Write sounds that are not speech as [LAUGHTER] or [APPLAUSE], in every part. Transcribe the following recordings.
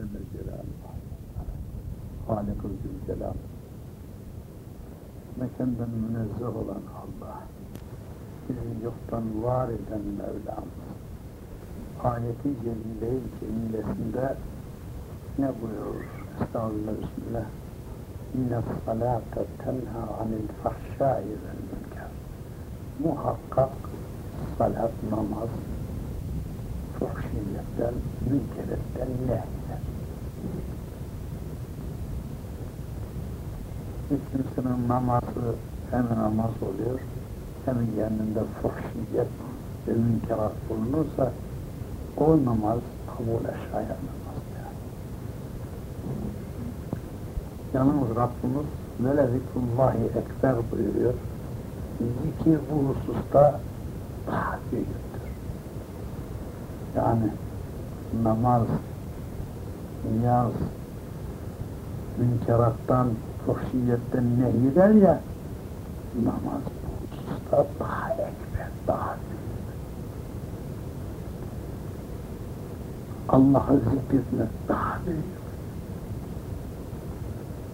Celle Celaluhu. Halik-ı Zülcelal. Mekandan münezzeh olan Allah. Bizi yoktan var eden Mevlamız. Ayeti Celile-i Cemilesinde ne buyurur? Estağfirullah, Bismillah. Salate tenha anil fahşai vel münker. Muhakkak salat, namaz, fuhşiyetten, münkeretten nehyer. Bir kimsenin namazı hem namaz oluyor, hem yanında fuhşiyet ve münkerat bulunursa o namaz kabul şayan namaz yani. Yalnız Rabbimiz ve zikrullahi ekber buyuruyor. Zikir bu hususta daha büyüktür. Yani namaz, niyaz, münkerattan, fuhşiyetten nehyeder ya, namaz bu hususta daha ekber, daha büyük. Allah'ı zikretmek daha büyük.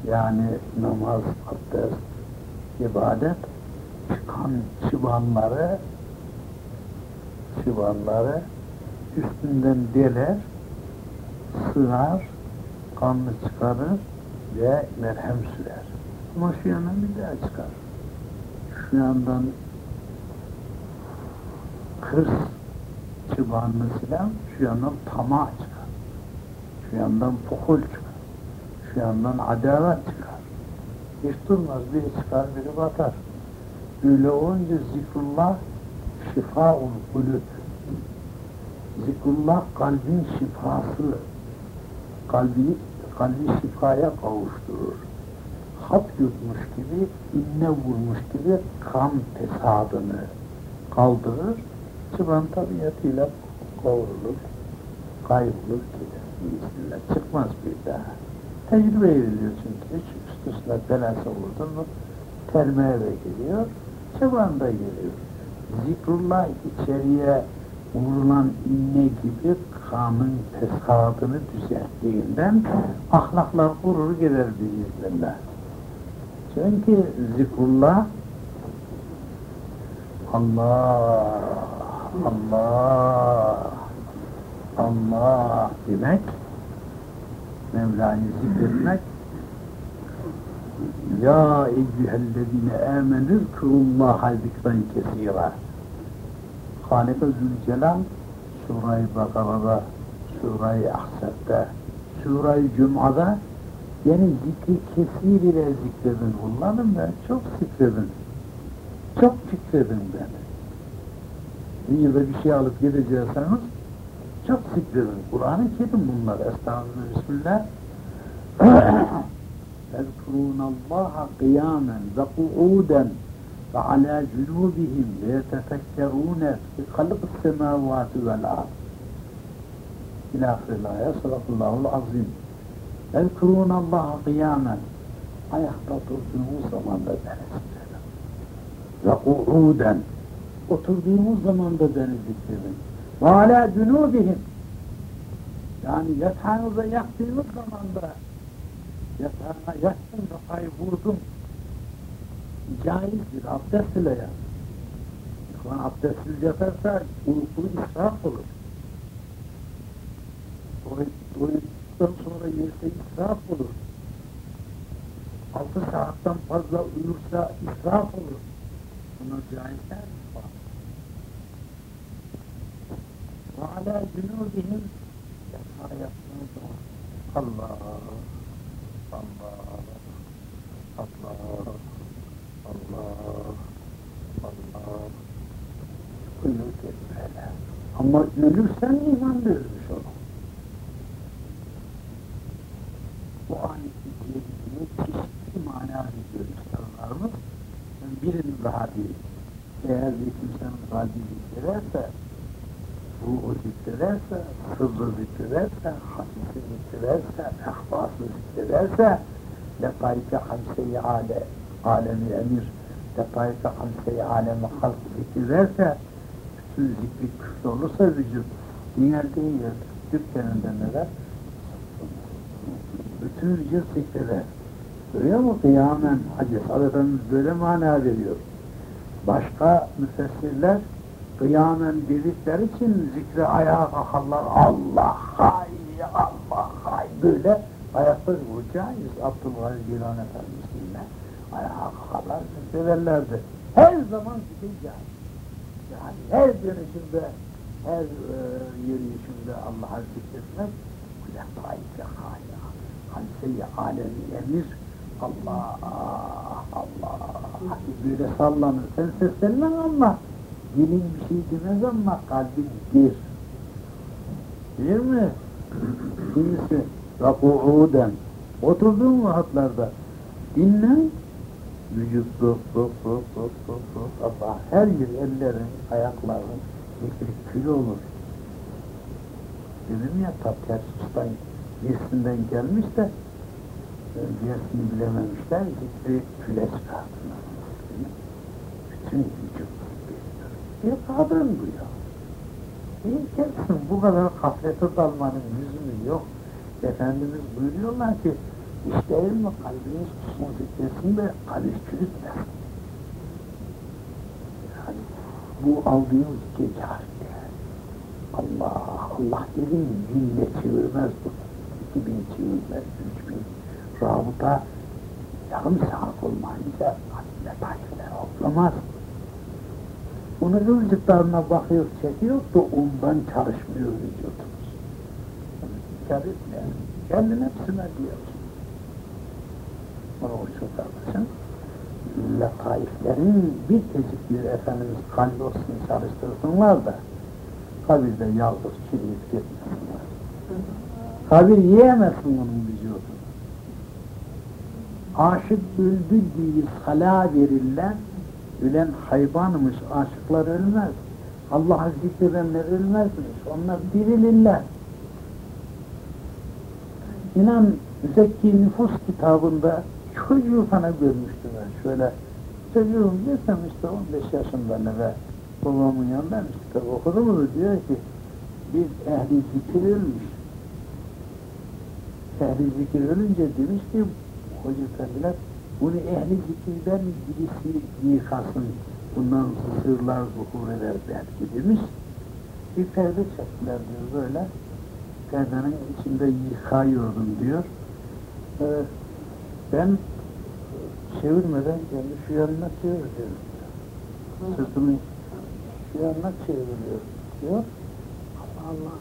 Yani namaz, abdest, ibadet, çıkan çıbanları, çıbanları üstünden deler, sığar, kanını çıkarır ve merhem sürer. Ama şu yandan bir daha çıkar. Şu yandan hırs çıbanını silen, şu yandan tamah çıkar. Şu yandan pokul çıkar. Şu yandan adalet çıkar. Hiç durmaz, biri çıkar, biri batar. Öyle olunca zikrullah şifaul kulüp. Zikrullah kalbin şifası. Kalbi, kalbi şifaya kavuşturur. Hap yutmuş gibi, inne vurmuş gibi kan fesadını kaldırır. Çıban tabiatıyla kavrulur, kaybolur gider. Bismillah. Çıkmaz bir daha. Tecrübe ediliyor çünkü. Hiç üst üstüne belası vurdun mu termeye de geliyor, çıban da geliyor. Zikrullah içeriye vurulan inne gibi kanın fesadını düzelttiğinden ahlaklar kurur gider biiznillah. Çünkü zikrullah Allah, Allah, Allah demek, Mevla'yı zikretmek, Ya eyyühellezine amenü zkurullaha zikren kesira. Halik-i Zülcelal, Sure-i Bakara'da, Sure-i Ahzab'da, Sure-i Cum'a'da yani zikri kesir ile zikredin kullanın ben, çok zikredin. Çok zikredin beni. Dünyada bir şey alıp gidecekseniz, çok zikredin. Kur'an-ı Kerim bunlar. Estağfurullah, Bismillah. يذكرون الله قياما وقعودا وعلى جنوبهم ويتفكرون في خلق السماوات والأرض إلى آخر الآية صدق الله العظيم يذكرون الله قياما ayakta durduğumuz zaman da beni zikredin. Ve ku'uden oturduğumuz zaman da beni zikredin. Ve alâ cunûbihim yani yatağınıza yattığınız zaman da yatağına yattın kafayı vurdun. Caizdir, abdest ile yat. İhvan abdestsiz yatarsa uyku israf olur. Doyduktan sonra yerse israf olur. Altı saatten fazla uyursa israf olur. Buna caizler var? Ve alâ cunûbihim yatağa Allah Allah, Allah, Allah, Allah. Uyurken böyle. Ama ölürsen iman verilmiş olur. Bu ayeti cebini çeşitli mana veriyor üstadlarımız. Birinin daha değil. Eğer bir kimsenin kalbi zikrederse, ruhu zikrederse, sırrı zikrederse, hadisi zikrederse, ehvası zikrederse, letaif-i hamse-i ale, alemi emir, letaif-i hamse-i alemi halk zikrederse, bütün zikri küfür olursa vücut, dünya değil, dükkanında neler? Bütünce zikreder. Görüyor mu kıyamen hadis Efendimiz böyle mana veriyor. Başka müfessirler kıyamen dedikleri için zikre ayağa kalkarlar. Allah hay, Allah hay böyle ayakta caiz. Abdülkadir Gilani Efendimiz. Ayağa kalkarlar, zikrederlerdi. Her zaman zikir caiz. Yani her dönüşümde, her e, yürüyüşümde Allah'a zikretmek kulefâ-i fehâya, halse-i alemi emir, Allah, Allah, böyle sallanır. Sen seslenmen ama dilin bir şey demez ama kalbin bir. Değil mi? Kimisi raku'uden oturduğun vaatlarda dinlen vücut sus sus sus sus sus sus Allah her yer ellerin ayakların zikri kül olur. Dedim ya tap ters ustan birisinden gelmiş de gerisini bilememişler zikri küle çıkarttılar. Bütün vücut bir kadın bu ya. Bir gelsin bu kadar kaflete dalmanın lüzumu yok. Efendimiz buyuruyorlar ki iş değil mi kalbiniz tutsun de kalbi çürütmesin. Yani bu aldığınız zikir kârinde. Allah, Allah dedim binle çevirmez bu. İki bin çevirmez, üç bin. Rabıta yarım saat olmayınca kalbine taşlar hoplamaz. Onu rızıklarına bakıyor, çekiyor da ondan çalışmıyor vücudumuz. Dikkat etme, kendin hepsine diyorsun. Onu uçur kardeşim. Letaiflerin bir tecikleri Efendimiz kalbi olsun çalıştırsınlar da kabirde yalnız çürüyüp gitmesinler. Kabir yiyemezsin onun vücudunu. Aşık öldü diye sala verirler, ölen hayvanmış, aşıklar ölmez. Allah'ı zikredenler ölmezmiş, onlar dirilirler. İnan Zeki Nüfus kitabında çocuğu sana görmüştüm ben şöyle. Çocuğum desem işte 15 yaşında ne be babamın yanından işte okudum da diyor ki bir ehli zikir ölmüş. Ehli zikir ölünce demiş ki hoca efendiler bunu ehli zikirden birisi yıkasın. Bundan sırlar zuhur eder belki demiş. Bir perde çektiler diyor böyle. Perdenin içinde yıkayıyordum diyor. Ee, ben çevirmeden kendi şu yanına çeviriyorum. Sırtımı şu yanına çeviriyorum diyor. Allah Allah.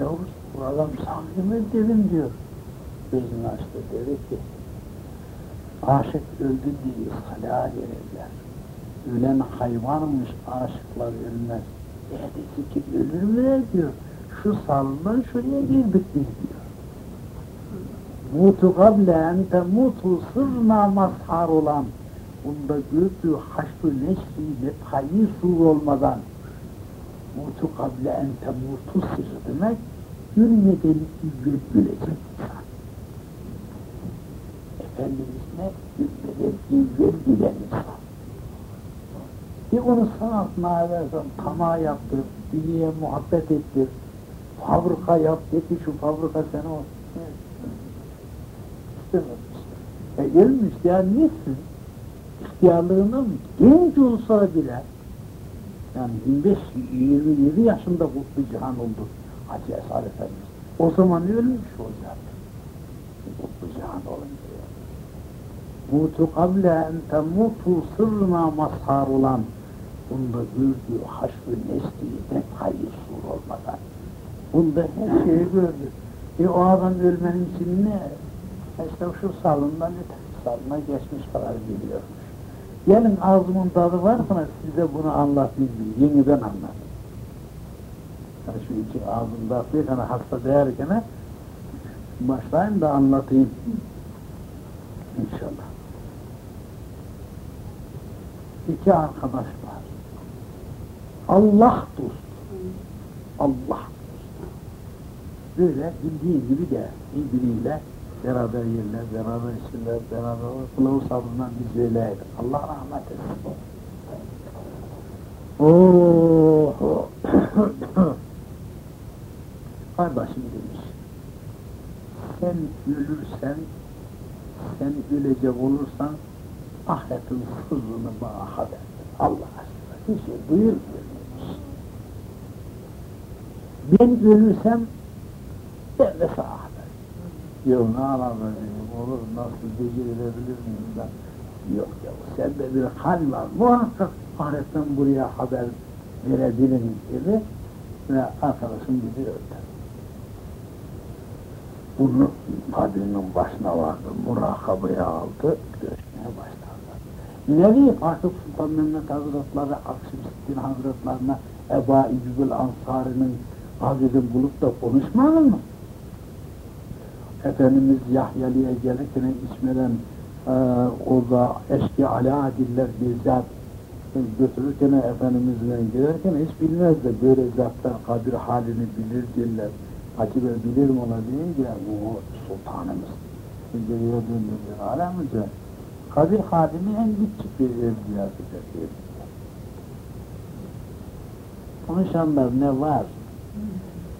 Yavuz bu adam sahibi dedim diyor. Gözünü açtı dedi ki aşık öldü diye hala verirler. Ölen hayvanmış aşıklar ölmez. Ehli zikir ölür mü diyor. Şu salından şuraya girdik biz diyor. Mutu kable ente mutu sırna mazhar olan bunda gördüğü haşr-ı neşri metayyi sur olmadan mutu kable ente mutu sır demek gülmeden güldürüp gülecek insan. Efendimiz'ine gülmeden güldür gülen insan. Bir onu sanatına versen tamah yaptır, dünyaya muhabbet ettir, fabrika yap, de ki şu fabrika sana olsun. İstememiş. E ölmüş ya nesin? İhtiyarlığının genç olsa bile yani 25-27 yaşında kutlu cihan oldu Hacı Esad Efendimiz. O zaman ölmüş olacaktı. Kutlu cihan olunca. Mutu kable ente mutu sırrına mazhar olan bunda gördüğü haşr-ı nesli hayır sur olmadan bunda her şeyi gördü. E o adam ölmenin için ne? İşte şu salından öteki salına geçmiş kadar biliyormuş. Gelin ağzımın tadı varsa size bunu anlatayım yeniden anlat. Yani şu iki ağzımda tane hasta değerken başlayayım da anlatayım. İnşallah. İki arkadaş var. Allah dostu. Allah dostu. Böyle bildiğin gibi de birbiriyle beraber yerler, beraber içirler, beraber kılavuz sabrından biz öyleydik. Allah rahmet etsin. Oh! Kardeşim demiş, sen ölürsen, sen ölecek olursan ahiretin sırrını bana haber. Allah aşkına bir şey duyurmuyor. Ben ölürsem ben de sana Yok ne alakası olur nasıl becerebilir miyim ben? Yok ya sende bir hal var. Muhakkak ahiretten buraya haber verebilirim dedi ve arkadaşım bizi öldü. Bunu kabrinin başına vardı, murakabaya aldı, görüşmeye başladı. Nevi Aşık Sultan Mehmet Hazretleri, Akşemseddin Hazretlerine Eba İcbül Ansari'nin azizini bulup da konuşmadı mı? Efendimiz Yahyali'ye gelirken içmeden e, orada eski ala diller bizzat götürürken Efendimizle gelirken hiç bilmez de böyle zatlar kabir halini bilir diller. Acaba bilir mi ona deyince o sultanımız geriye döndürüyor alemce. Kabir halini en küçük bir evliyası diyor. Konuşanlar ne var?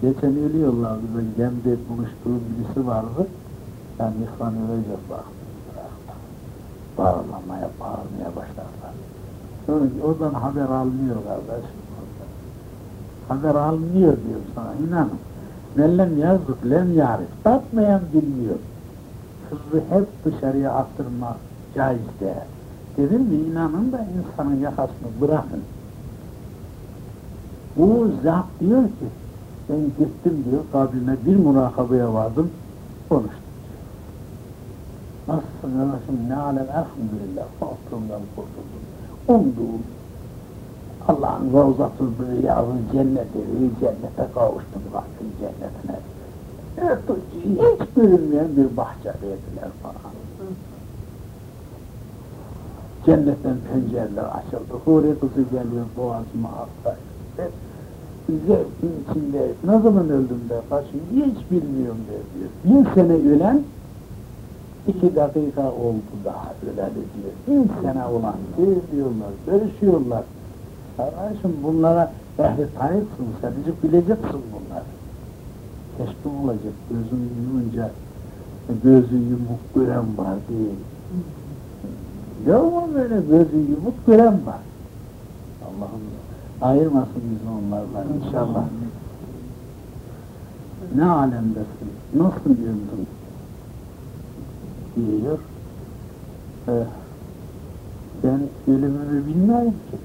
Geçen ölüyorlardı ben Gem'de buluştuğum birisi vardı. Yani İhvan ölecek bak. Bağırlamaya, bağırmaya başlarlar. Sonra oradan haber alınıyor kardeşim. Haber alınıyor diyor sana inanın. Mellem yazdık, lem yarif. Tatmayan bilmiyor. Kızı hep dışarıya attırmak caiz değil. Dedim mi inanın da insanın yakasını bırakın. Bu zat diyor ki, ben gittim diyor, kabrine bir murakabaya vardım, konuştum. Nasılsın kardeşim, ne alem, elhamdülillah, korktuğumdan kurtuldum. Umduğum, Allah'ın ravzatı rüyazı cenneti, cennete kavuştum, baktım cennetine. Hiç görünmeyen bir bahçe verdiler bana. Cennetten pencereler açıldı, huri kızı geliyor, boğazıma hastayım. Zevkin içinde, ne zaman öldüm de kaçın, hiç bilmiyorum der diyor. Bin sene ölen, iki dakika oldu daha öleli diyor. Bin sene olan, diyorlar, görüşüyorlar. Kardeşim bunlara ehli tanıksın, sadece bileceksin bunları. Teşkil olacak, gözünü yumunca gözü yumuk gören var değil. Yok mu böyle gözü yumuk gören var? Allah'ım ayırmasın bizi onlardan inşallah. Ne alemdesin, nasıl gördün? diyor. Ee, ben ölümümü bilmiyorum ki.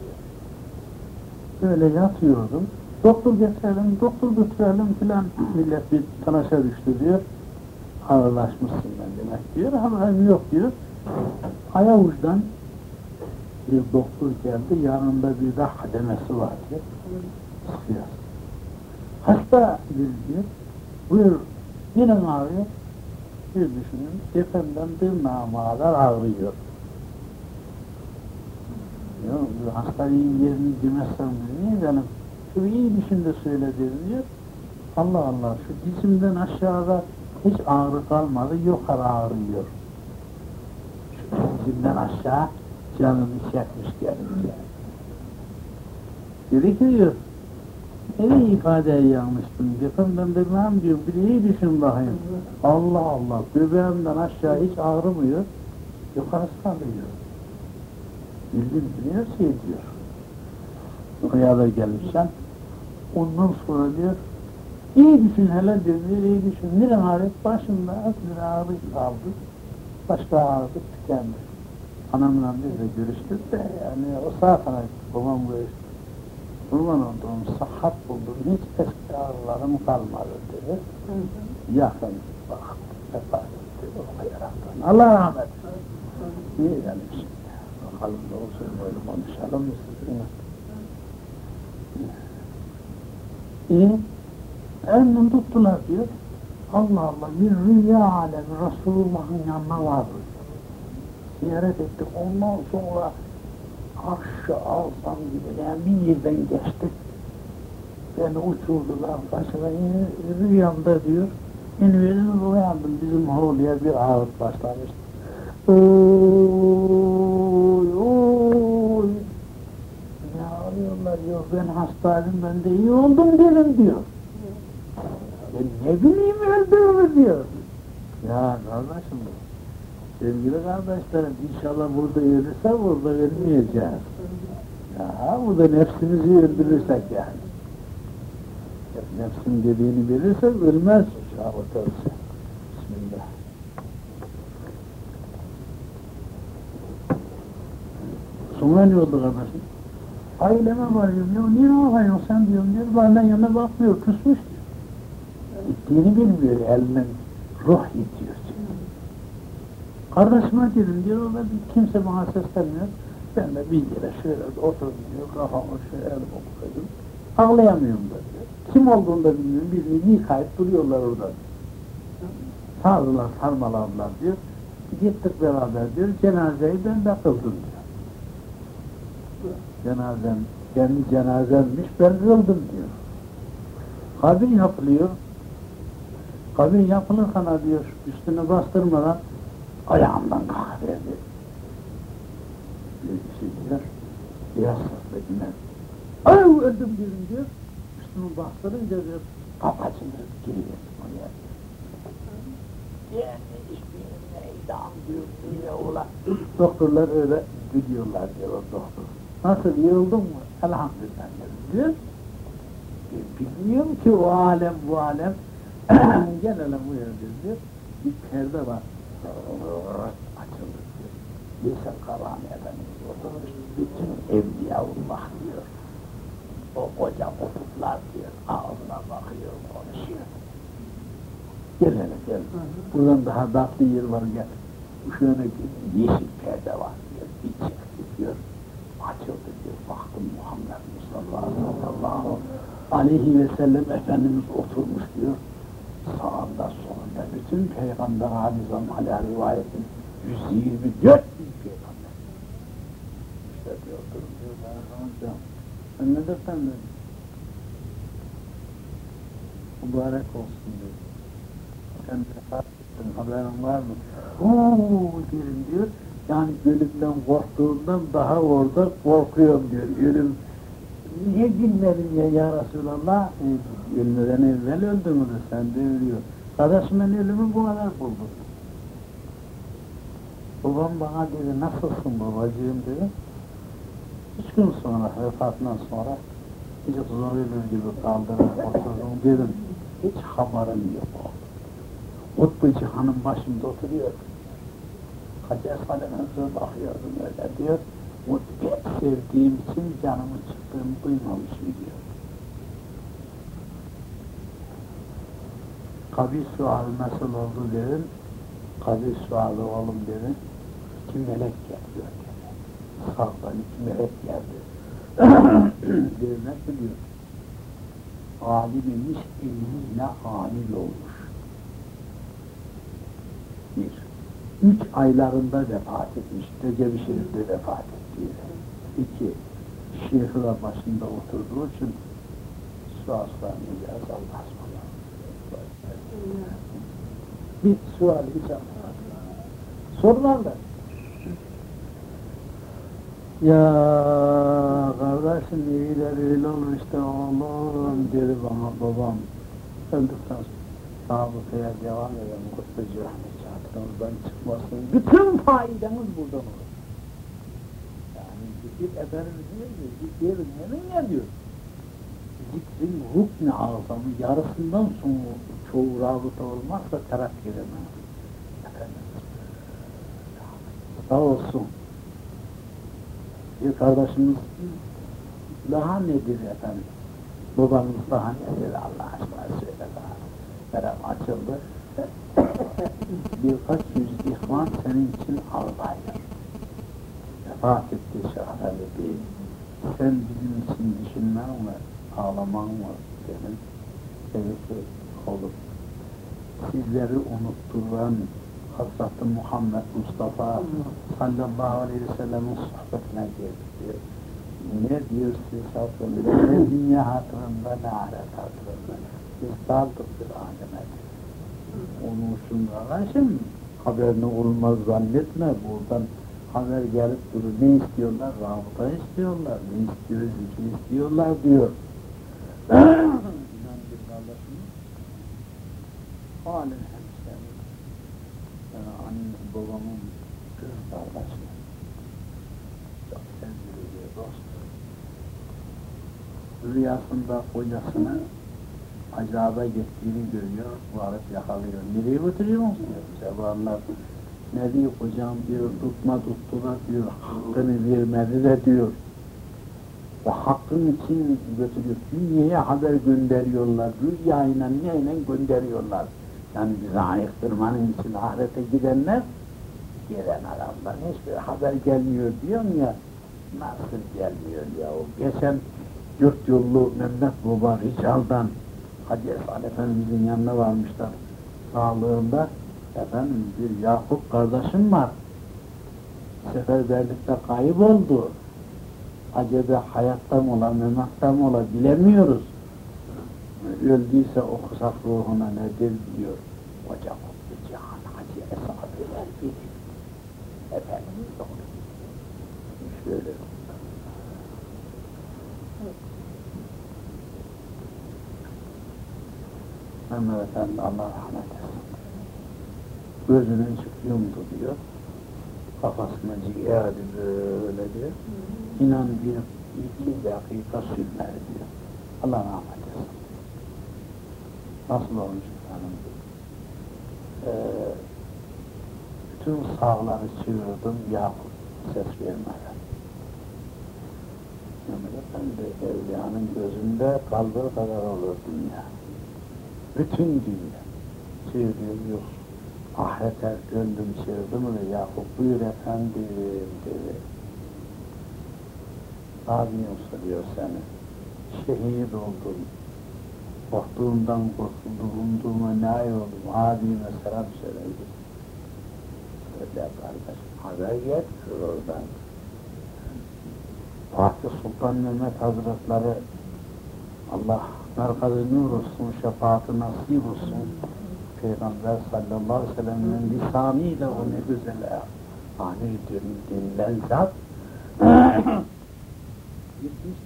Böyle yatıyordum. Doktor getirelim, doktor götürelim filan. Millet bir tanışa düştü diyor. Ağırlaşmışsın ben demek diyor. Haberim yok diyor. Ayavuç'tan bir doktor geldi. Yanında bir de hademesi var diyor. Sıkıyor. Hasta diyor. Buyur. Yine ağrıyor. Bir düşünün. Tepemden tırnağıma kadar ağrıyor. Ya hastanın yerini demezsem niye benim? Şu iyi düşün de söyle diyor. Allah Allah şu dizimden aşağıda hiç ağrı kalmadı, yukarı ağrıyor. Şu dizimden aşağı canımı çekmiş gelince. Dedi ki diyor, nereye ifadeyi yanlıştın diyor. Ben de ne diyorum, bir iyi düşün bakayım. Allah Allah, göbeğimden aşağı hiç ağrımıyor, yukarısı ağrıyor. Bildim biliyor şey diyor. Rüyada gelmişsen. Ondan sonra diyor, iyi düşün hele diyor, iyi düşün. Nere ağrıp başında az bir ağrı kaldı. Başka ağrı tükendi. Anamla biz de görüştük de yani o saat kadar babam görüştü. Kurban olduğum sıhhat buldum, hiç eski ağrılarım kalmadı dedi. Yakın bak, vefat etti, okuyaraktan. Allah rahmet eylesin. İyi demiş. Bakalım da olsun böyle konuşalım mı sizinle? İyi. Elinden tuttular diyor. Allah Allah bir rüya alemi Resulullah'ın yanına vardı. Ziyaret ettik. Ondan sonra arşı alsam gibi yani bir yerden geçtik. Beni uçurdular başına. Rüyamda diyor. Benim rüyamdım. Bizim Holu'ya bir ağıt başlamıştı. Oy oy. Ne ağrıyorlar yok ben hastaydım ben de iyi oldum dedim diyor. Ben ne bileyim öldüğümü diyor. Ya kardeşim, sevgili kardeşlerim, inşallah burada ölürse burada ölmeyeceğiz. Ya burada nefsimizi öldürürsek yani. Nefsin dediğini verirsek ölmez. Şahvat ölse. Bismillah. Sonra ne oldu kardeşim? Aileme varıyorum ya, niye ağlıyorsun sen diyorum diyor, benden yana bakmıyor, küsmüş diyor. Gittiğini bilmiyor, elinden ruh itiyor. Kardeşime dedim diyor, o da bir kimse bana seslenmiyor. Ben de bir yere şöyle oturdum diyor, kafamı şöyle koydum. Ağlayamıyorum da diyor. Kim olduğunu da bilmiyorum, birini yıkayıp duruyorlar orada. Sardılar, sarmaladılar diyor. Gittik beraber diyor, cenazeyi ben de kıldım diyor. Cenazem, kendi cenazemmiş, ben kıldım diyor. Kabir yapılıyor. Kabir yapılırken diyor, üstüne bastırmadan ayağımdan kalkıverdi. Birisi diyor, biraz sesle Ay öldüm diyorum diyor. Üstümü bastırınca diyor, kapacını giriverdim oraya. Yani hiçbir idam diyor, diyor ulan. Doktorlar öyle gülüyorlar diyor doktor. Nasıl yıldın mı? Elhamdülillah diyor. Bilmiyorum ki o alem bu alem. [CLEARS THROAT] Gel hele buyur diyor. Bir perde var. Açıldı. Bilsen Kavami Efendimiz oturmuş. Bütün Evliyaullah diyor. O koca kutuplar diyor. Ağzına bakıyor, konuşuyor. Gel hele gel. Buradan daha tatlı yer var gel. Şöyle yeşil perde var diyor. Bir çıktı diyor açıldı diyor. Baktım Muhammed Mustafa sallallahu aleyhi ve sellem Efendimiz oturmuş diyor. Sağında solunda bütün Peygamber Alizam ala rivayetin 124 bin peygamber. İşte diyor durum diyor hocam. Sen ne dersen de mübarek olsun diyor. Sen vefat ettin haberin var mı? Ooo derim diyor. Yani ölümden korktuğundan daha orada korkuyorum diyor. Ölüm niye bilmedin ya ya Resulallah? E, ölmeden evvel öldün mü sen de ölüyor. Kardeşim ben ölümü bu kadar buldum. Babam bana dedi nasılsın babacığım dedi. Üç gün sonra vefatından sonra hiç zor ölür gibi kaldırıp oturdum dedim. Hiç haberim yok. Kutbu Cihan'ın başında oturuyor. Hacer Salim'e bakıyordum öyle diyor. O pek sevdiğim için canımı çıktığımı duymamışım diyor. Kabir sualı nasıl oldu dedim. Kabir sualı oğlum dedim. İki melek geldi. Sağdan iki melek geldi. [CLEARS THROAT] diyor nasıl diyor. Alim imiş, ilmiyle amil olmuş. Bir üç aylarında vefat etmiş, Recep-i Şerif'te vefat etti. İki, da başında oturduğu için su aslanmayacağız Allah. Bir sual hiç anlamadım. Sorularla. Ya kardeşim iyiler öyle olur işte oğlum dedi bana babam. Öldükten sonra rabıtaya devam edelim kutlucu rahmet aklınızdan çıkmasın. Bütün faidanız burada olur. Yani zikir Efendimiz diyor ki, zikir nemin diyor. Zikrin rukn-i azamı yarısından sonra çoğu rabıta olmazsa edemez. Efendimiz. Sağ olsun. Bir kardeşimiz daha nedir efendim? Babanız daha nedir Allah aşkına söyle daha. Verem açıldı [LAUGHS] birkaç yüz ihvan senin için ağlayır. Vefat etti Şahane Bey. Sen bizim için düşünmen mi, ağlaman mı senin? Evet olup sizleri unutturan Hazreti Muhammed Mustafa sallallahu aleyhi ve sellem'in sohbetine diyor. Ne diyor siz hatırlıyor, ne dünya hatırında ne ahiret hatırında. Biz daldık bir aleme. Onun için kardeşim haberini olmaz zannetme buradan haber gelip durur. Ne istiyorlar? Rabıta istiyorlar. Ne istiyor? Zikir istiyorlar diyor. İnan bir kardeşim. Halen hemşerim. Yani annem, babamın kız kardeşi. Çok sevgili dost. Rüyasında kocasını acaba gittiğini görüyor, varıp yakalıyor. Nereye götürüyorsunuz diyor. Sebanlar ne diyor hocam diyor, tutma tuttular diyor, hakkını vermedi de diyor. O hakkın için götürüyor. Dünyaya haber gönderiyorlar, rüyayla neyle gönderiyorlar. Yani bizi ayıktırmanın için ahirete gidenler, gelen adamdan hiçbir haber gelmiyor diyorum ya, nasıl gelmiyor ya o. Geçen dört yollu Mehmet Baba Rical'dan Hacı Esad Efendimizin yanına varmışlar sağlığında. Efendim bir Yakup kardeşim var. Seferberlikte kayboldu. Acaba hayatta mı ola, mematta mı ola bilemiyoruz. Öldüyse okusak ruhuna nedir diyor. Hoca Kutlu Cihan Hacı Esad Efendi. Efendimiz onu. Şöyle Mehmet Efendi Allah rahmet etsin. Gözünü çık yumdu diyor. Kafasına ciğerdi böyle diyor. İnan bir iki dakika sürmedi diyor. Allah rahmet etsin. Nasıl olmuş efendim? Ee, bütün sağları çığırdım Yakup ses vermeden. Mehmet Efendi evliyanın gözünde kaldığı kadar olur dünya. Bütün dünya çığırıyor. Ahirete döndüm çığırdım ve Yakup buyur efendim dedi. Abim soruyor seni. Şehit oldum. Korktuğumdan korkuldum, umduğuma nail oldum. Abime selam söyledi. Söyle kardeşim, haber getir oradan. Fatih Sultan Mehmet Hazretleri Allah merkezi nur olsun, şefaati nasip olsun. Peygamber sallallahu aleyhi ve sellem'in lisanıyla o ne güzel ani dinlen zat. [CLEARS THROAT] 70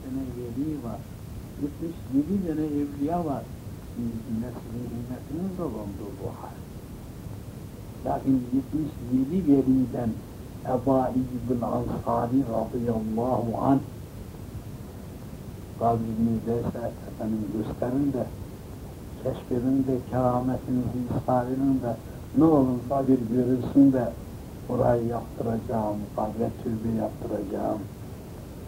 tane veli var. 77 tane evliya var. Neslin ümmetinin dolunduğu bu hal. Lakin 77 veliden Ebu İbn Ansari radıyallahu anh kabrinizde efendim gösterin de keşfedin de kerametinizi ispadenin de ne olursa bir görürsün de orayı yaptıracağım, kabre türbe yaptıracağım,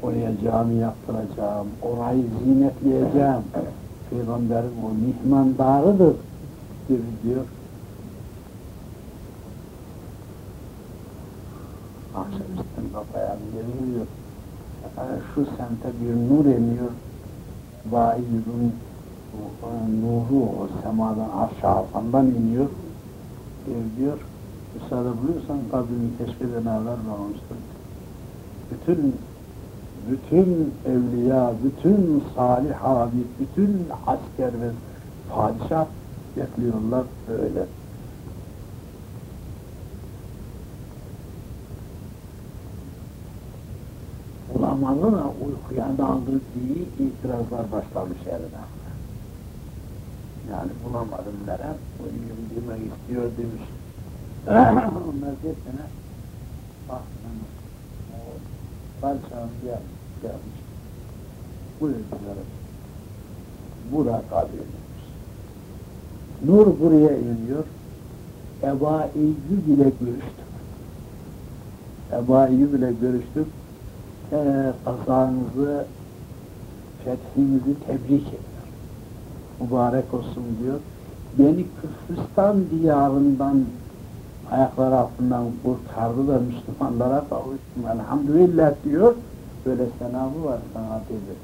oraya cami yaptıracağım, orayı zinetleyeceğim. Peygamberin o mihmandarıdır diyor. diyor. Akşamüstün kafaya geliyor. Efendim şu semte bir nur emiyor. Vaizun nuru o semadan aşağısından iniyor. Diyor, müsaade buluyorsan kabrimi keşfeden evler olmuştur. Bütün bütün evliya, bütün salih abi, bütün asker ve padişah bekliyorlar böyle. Ulamalı da uykuya daldı diye itirazlar başlamış yerine. Yani bulamadım veren, uyuyum demek istiyor demiş. [CLEARS THROAT] Onlar geçene baktım, o balçağın gel, gelmiş. Buyurdular. Bura kabirmiş. Nur buraya iniyor. Eba Eyyub ile görüştük. Eba Eyyub ile görüştük. Ee, kazanızı, fethinizi tebrik ediyor. Mübarek olsun diyor. Beni Küfristan diyarından ayaklar altından kurtardı da Müslümanlara kavuştum. Elhamdülillah diyor. Böyle senabı var sana dedi.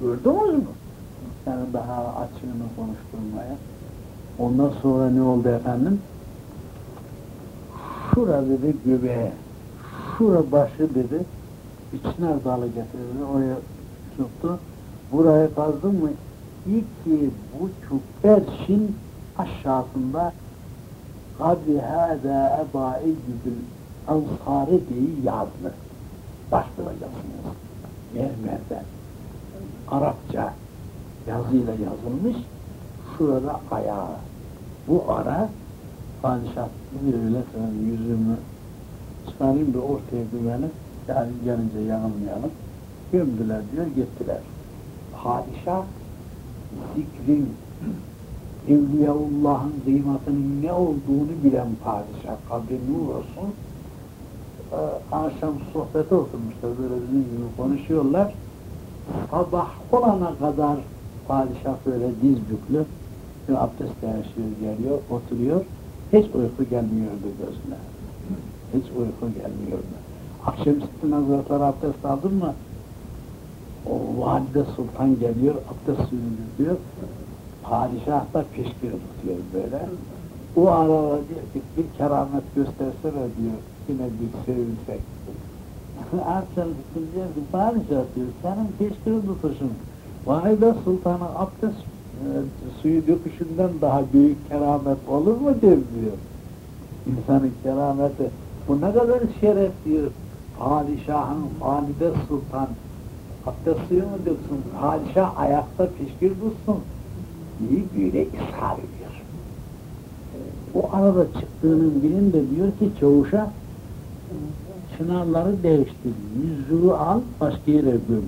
Gördünüz mü? Yani daha açığını konuşturmaya. Ondan sonra ne oldu efendim? Şura dedi göbeğe, şura başı dedi, çınar dalı getirdi, oraya tuttu. Burayı kazdım mı, iki buçuk erşin aşağısında Kabri hâzâ ebâ eyyübül ansarı diye yazdı. Başlayacaksınız. Mermerden. Arapça yazıyla yazılmış. Şurada ayağı. Bu ara Padişah bir öyle yüzümü çıkarayım da ortaya güvenip yani gelince yanılmayalım. Gömdüler diyor gittiler. Padişah zikrin Evliyaullah'ın kıymetinin ne olduğunu bilen padişah kabri nur olsun. Ee, akşam sohbete oturmuşlar böyle bizim gibi konuşuyorlar. Sabah olana kadar padişah böyle diz büklü bir abdest yaşıyor geliyor, oturuyor. Hiç uyku gelmiyordu gözüne. Hiç uyku gelmiyordu. Akşamüstü Hazretleri abdest aldın mı? O valide sultan geliyor, abdest suyunu diyor. Padişah da pişkir tutuyor böyle. O arada diyor ki bir keramet göstersene diyor. Yine bir sevinsek. Akşam diyor ki padişah diyor senin pişkiri tutuşun. Valide sultanı abdest e, suyu döküşünden daha büyük keramet olur mu diyor. İnsanın kerameti. Bu ne kadar şeref diyor. Padişahın, valide sultan abdest suyu mu döksün? Padişah ayakta pişkir tutsun diye böyle ishar ediyor. O arada çıktığının birinde diyor ki çavuşa çınarları değiştir, yüzüğü al, başka yere göm.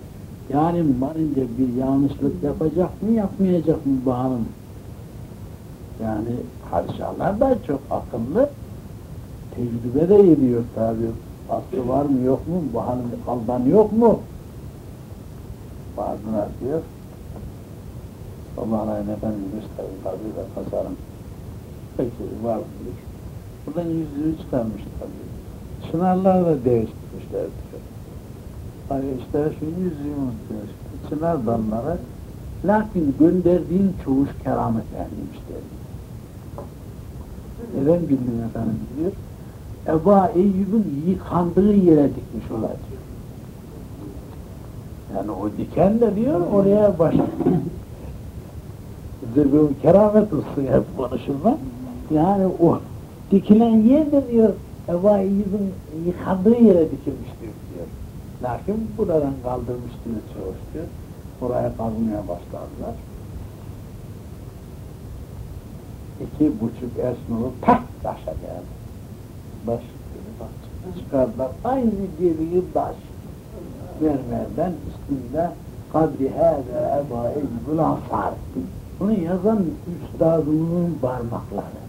Yani varınca bir yanlışlık yapacak mı, yapmayacak mı bu hanım? Yani padişahlar da çok akıllı, tecrübe de ediyor tabi. Aslı var mı yok mu, bu hanım aldan yok mu? Bazılar diyor, Allah'ın efendim gösterin tabi de kasarım. Peki var mıdır? Buradan yüzüğü çıkarmış tabi. Çınarlar da değiştirmişler diyor. Hani işte şu yüzüğümüz diyor. Çınar dalları lakin gönderdiğin çavuş keramet ehliymişler. Neden bildin efendim diyor. Eba Eyyub'un yıkandığı yere dikmiş ola diyor. Yani o diken de diyor oraya baş. [LAUGHS] Zırgın keramet olsun hep konuşulma. Yani o dikilen yer de diyor Eyyub'un yıkandığı yere dikilmiştir diyor. Lakin buradan kaldırmış diyor çavuş diyor. Buraya kazmaya başladılar. İki buçuk esnolu tak taşa geldi. Bak çıkardılar. Aynı geriyi taş. Mermerden üstünde kadri hâzâ ebâ eyyubul ansar. Bunu yazan üstadımın parmakları.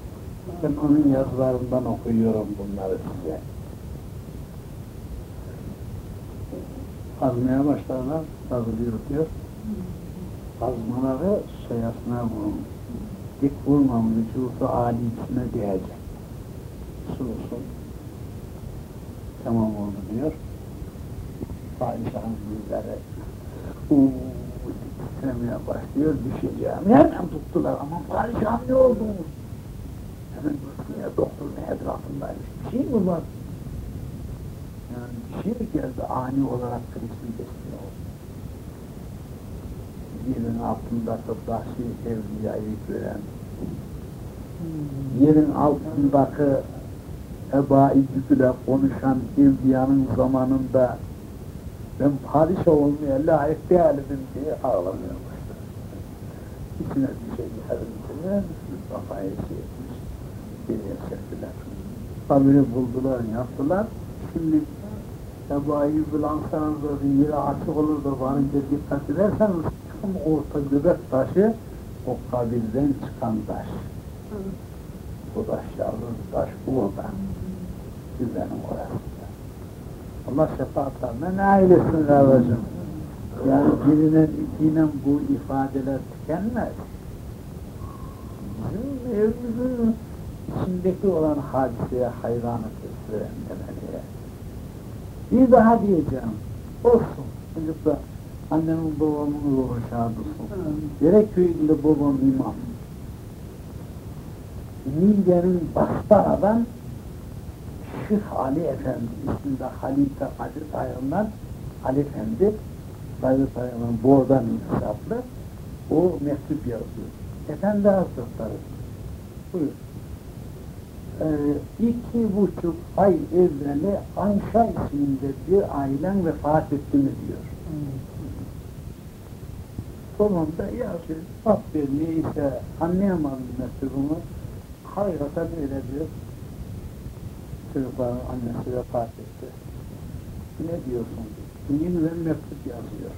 Ben onun yazılarından okuyorum bunları size. Kazmaya başlarlar, kazılıyor diyor. Kazmaları soyasına vurun. Dik vurmam, vücudu âlisine değecek. Su olsun. Tamam oldu diyor. Padişahın yüzleri uuu titremeye başlıyor, düşeceğim. Hemen tuttular ama padişahım ne oldu? Hemen ya doktorun etrafındaymış. Bir şey mi var? Yani bir şey geldi ani olarak krizi besliyor? Yerin altındaki vahşi evliyayı gören, yerin altındaki ebai ile konuşan evliyanın zamanında ben padişah olmaya layık değilim diye ağlamaya başladı. İçine bir şey geldi. Kafayı şey çektiler. Kabiri buldular, yaptılar. Şimdi Ebu Ayyub-ül Ansar'ın yeri açık olur da varınca dikkat ederseniz tam orta göbek taşı o kabirden çıkan taş. Bu taş yalnız taş burada. Güzelim orasında. Allah şefaatlerine ne eylesin kardeşim. Yani birinin ikiyle bu ifadeler tükenmez. Bizim evimizin içindeki olan hadiseye hayranlık gösteren temeliye. Bir daha diyeceğim. Olsun. Çocuklar, annemin babamın ruhu şad olsun. Gerek köyünde babam imam. Niğde'nin Bastara'dan Şeyh Ali Efendi isminde Halife Kadir Tayır'dan Ali Efendi Kadir Tayır'dan Bordan hesaplı o mektup yazıyor. Efendi Hazretleri buyur. Ee, iki buçuk ay evveli Ayşe isminde bir ailen vefat etti mi diyor. Sonunda yazıyor. Bak bir neyse anlayamadım mektubumu. Hakikaten öyle diyor. Çocukların annesi vefat etti. Ne diyorsun? Yeniden mektup yazıyor.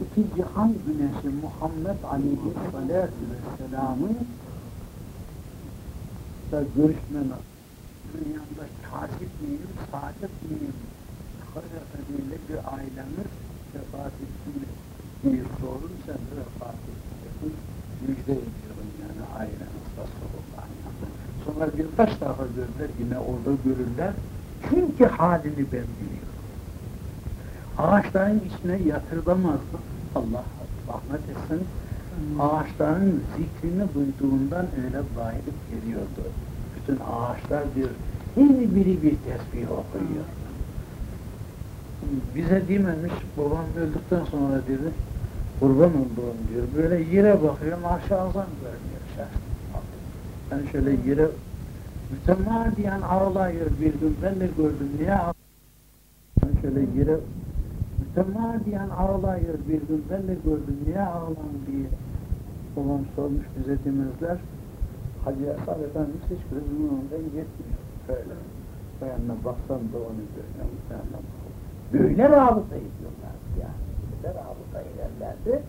İki cihan güneşi Muhammed Aleyhisselatü Vesselam'ın da görüşmen dünyada kasip miyim, saadet miyim? Hakikaten bir ailemiz vefat etti diye sorun sen de vefat ettin. Müjde ediyorum yani ailemiz Resulullah'ın yanında. Sonra birkaç defa görürler yine orada görürler. Çünkü halini ben biliyorum. Ağaçların içine yatırılamazdı. Allah rahmet etsin. Ağaçların zikrini duyduğundan öyle bayılıp geliyordu. Bütün ağaçlar bir, her biri bir tesbih okuyor. Bize dememiş, babam öldükten sonra dedi, kurban olduğum diyor. Böyle yere bakıyorum, aşağıdan görmüyor şaştım. Ben şöyle yere mütemadiyen ağlıyor bir gün, ben de gördüm, niye ağlıyor? Ben şöyle yere mütemadiyen ağlıyor bir gün, ben de gördüm, niye ağlan diye. Babam sormuş bize demezler. Hacı Esad Efendimiz hiç gözümün önünden gitmiyor. Böyle. O yanına baksam da onu. Bir yandan Böyle rabıta ediyorlar yani. Böyle rabıta ederlerdi.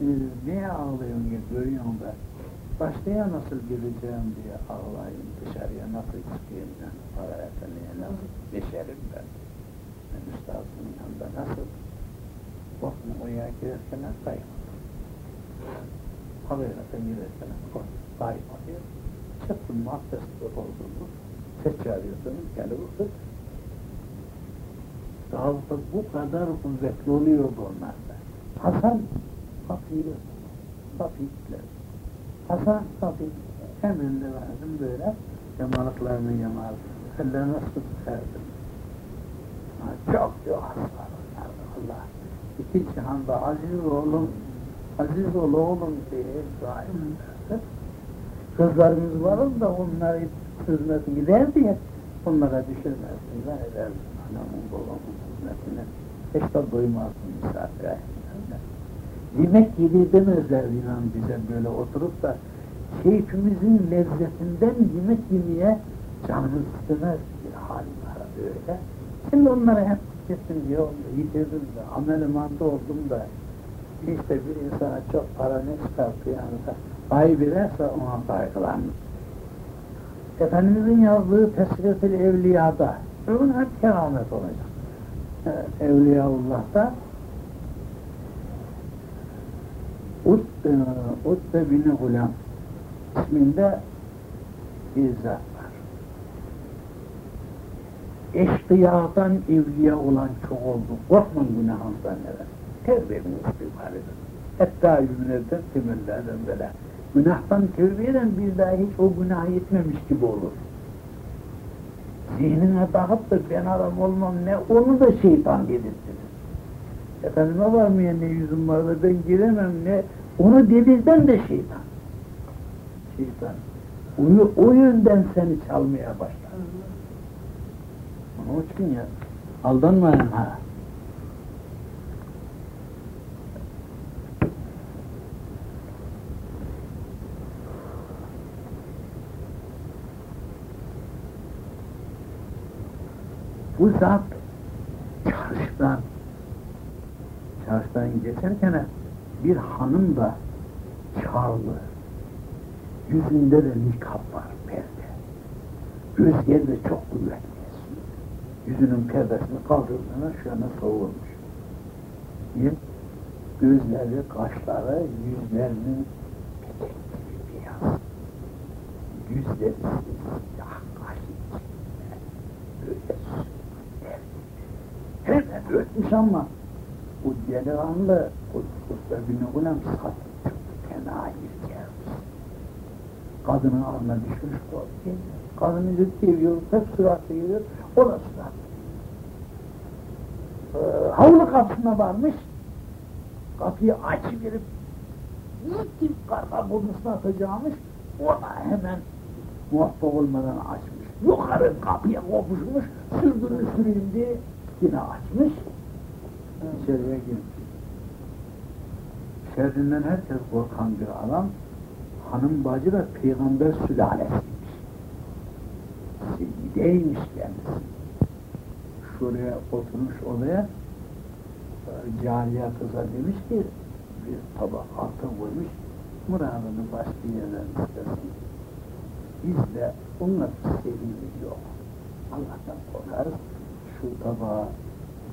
Ee, niye ağlıyorum ya görüyorum ben. Başkaya nasıl geleceğim diye ağlayayım dışarıya nasıl çıkayım yani para efendiye nasıl beşerim ben. Ben üstadımın yanında nasıl bakma oraya girerken kaybolur. Hakikaten girerken kaybolur. Çıktım abdestli olduğumu seçarıyorsunuz gelip Davut bu kadar kuvvetli oluyordu onlarda. Hasan kapıyı kapıyla. Hasan kapıyı emrinde verdim böyle yamalıklarını yamardım. Ellerine su tutardım. Ha, Çok çok haslar onlardı Allah. İki cihanda aziz oğlum, aziz ol oğlum diye daim derdi. Kızlarımız vardı da onları hizmeti giderdi ya, onlara düşürmezdim, ben ederdim anamın babamın hizmetine. Hiç de duymazdım misafir ayetlerinde. Yemek yedirtemezler inan bize böyle oturup da keyfimizin lezzetinden yemek yemeye canımız istemez bir hal var böyle. Şimdi onlara hep gittim diye yitirdim de amelimanda oldum da işte bir insana çok para ne çıkarttı yani kaybederse ona kaygılanır. Efendimizin yazdığı Tesrifil Evliya'da bunun hep keramet olacak. Evet, Evliyaullah'ta e, Utbe bin Gulam isminde bir zat. Eşkıyadan evliya olan çok oldu. Korkmayın günahınızdan neler. Tevbe edin istiğfar edin. Hatta yüzünlerden, temellerden böyle. Günahtan tevbe eden bir daha hiç o günah etmemiş gibi olur. Zihnine takıp da ben adam olmam ne, onu da şeytan dedirttirir. Efendime var mı ya ne yüzüm var da ben giremem ne, onu dedirten de şeytan. Şeytan. O, o yönden seni çalmaya başlar. Onun için ya, aldanmayın ha. Bu zat çarşıdan çarşıdan geçerken bir hanım da çağırdı. Yüzünde de nikap var, perde. Rüzgar da çok kuvvetli. Yüzünün perdesini kaldırdığında şu yana soğurmuş. Bir gözleri, kaşları, yüzlerinin beyaz. Yüzleri siyah, kaşı. Böyle Hemen ötmüş ama bu delikanlı, o Kutbe bin Gulem sattı fena gelmiş. Kadının ağına düşmüş korkuyor. Kadını seviyor, hep suratı geliyor, o da surat. Ee, havlu kapısına varmış, kapıyı açıverip gittim karga burnusuna atacağımış, o da hemen muvaffak olmadan açmış. Yukarı kapıya kopuşmuş, sürdüğünü süreyim diye yine açmış, içeriye girmiş. Şerrinden herkes korkan bir adam, hanım bacı da peygamber sülalesiymiş. Seyyideymiş kendisi. Şuraya oturmuş odaya, cariye kıza demiş ki, bir tabak altın koymuş, muradını başka yerden istesin. Bizde onlar sevgimiz yok. Allah'tan korkarız. Şu tabağa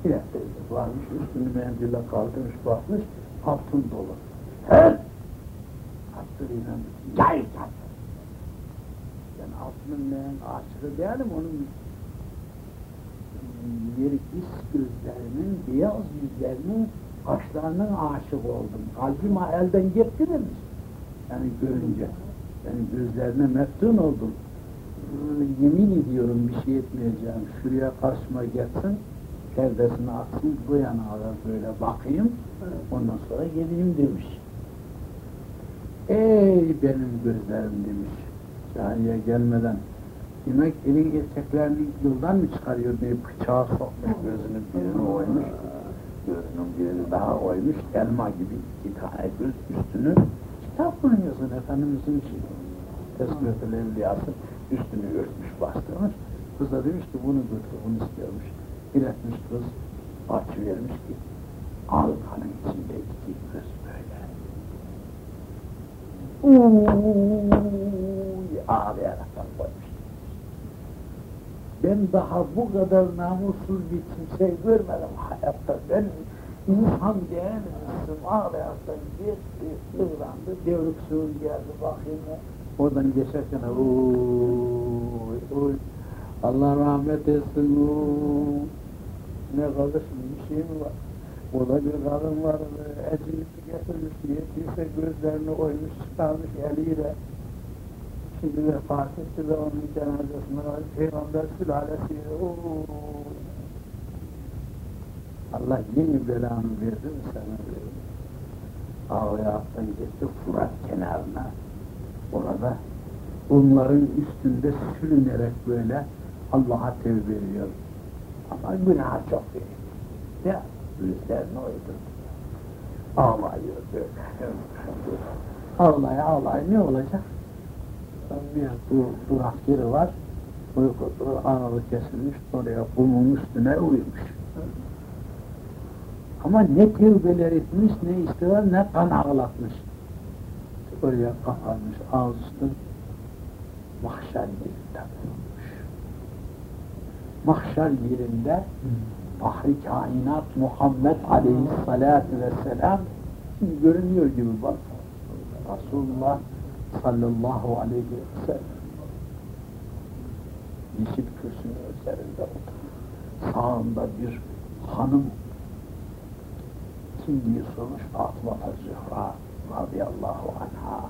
bir varmış, üstünü mendille kaldırmış, bakmış, altın dolu. Her hattıyla yay yay. Ben altının neyin aşığı değilim, onun nergis gözlerinin, beyaz yüzlerinin, kaşlarının aşık oldum. Kalbim elden gitti demiş. Yani görünce. Yani gözlerine meftun oldum. Yemin ediyorum bir şey etmeyeceğim. Şuraya karşıma gelsin, perdesini atsın, bu yana böyle bakayım, ondan sonra geleyim demiş. Ey benim gözlerim demiş, caniye gelmeden. Demek elin erkeklerini yoldan mı çıkarıyor diye bıçağı sokmuş gözünün birini oymuş. Gözünün birini daha oymuş, elma gibi iki tane göz üstünü kitap bulunuyorsun Efendimizin için. Tezkürtül Evliyası üstünü örtmüş, bastırmış. Kız da demiş ki bunu götür, bunu istiyormuş. İletmiş kız, aç vermiş ki, al kanın içinde iki göz böyle. Uuu, ağlayaraktan koymuş. Ben daha bu kadar namussuz bir kimseyi görmedim hayatta. Ben insan değilim, ağlayaraktan gitti, ıhlandı, devrük sığır geldi, bakayım oradan geçerken oy, Allah rahmet etsin, ooo, ne kardeşim bir şey mi var? O da bir kadın var, ecilisi getirmiş, yetiyse gözlerini oymuş, çıkarmış eliyle. Şimdi vefat etti ve onun cenazesine Peygamber sülalesiyle, ooo. Allah yeni belanı verdi mi sana verdi? Ağlayaktan gitti Fırat kenarına. Orada onların üstünde sürünerek böyle Allah'a tevbe ediyor. Ama günah çok büyük. Ya yüzlerini uydurdu. Ağlıyor böyle. Ağlaya ağlaya ne olacak? Bir dur, durak yeri var. Uyku, ağrı kesilmiş, oraya kumun üstüne uyumuş. Ama ne tevbeler etmiş, ne istiyor, ne kan ağlatmış. Oraya kapanmış, ağız üstü mahşer yerinde bulunmuş. Mahşer yerinde Fahri kainat Muhammed aleyhissalatu vesselam görünüyor gibi bak. Resulullah sallallahu aleyhi ve sellem yeşil kürsünün üzerinde oturmuş. Sağında bir hanım kim diye sormuş Fatıma Zühra radıyallahu anha.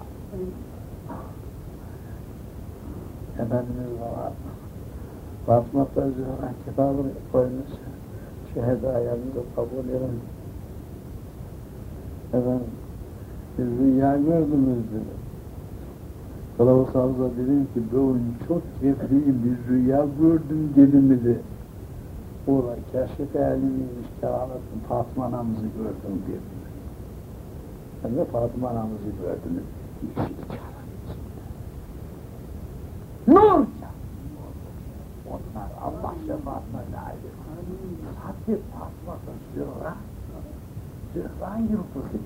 Efendimiz var. Fatıma Zühra kitabını koymuş. Şehedaylarını kabul edin. Efendim, bir rüya gördünüz dedi. Havza dedim ki bugün çok keyifliyim bir rüya gördüm dedi. Orada keşif elimiymiş kerametin Fatıma anamızı gördüm dedi. Ben de Fatıma anamızı gördüm. Yeşil. Nur! Onlar Allah şefaatine nail. Sadece Fatıma'da Zühra, Zühra yıldızı.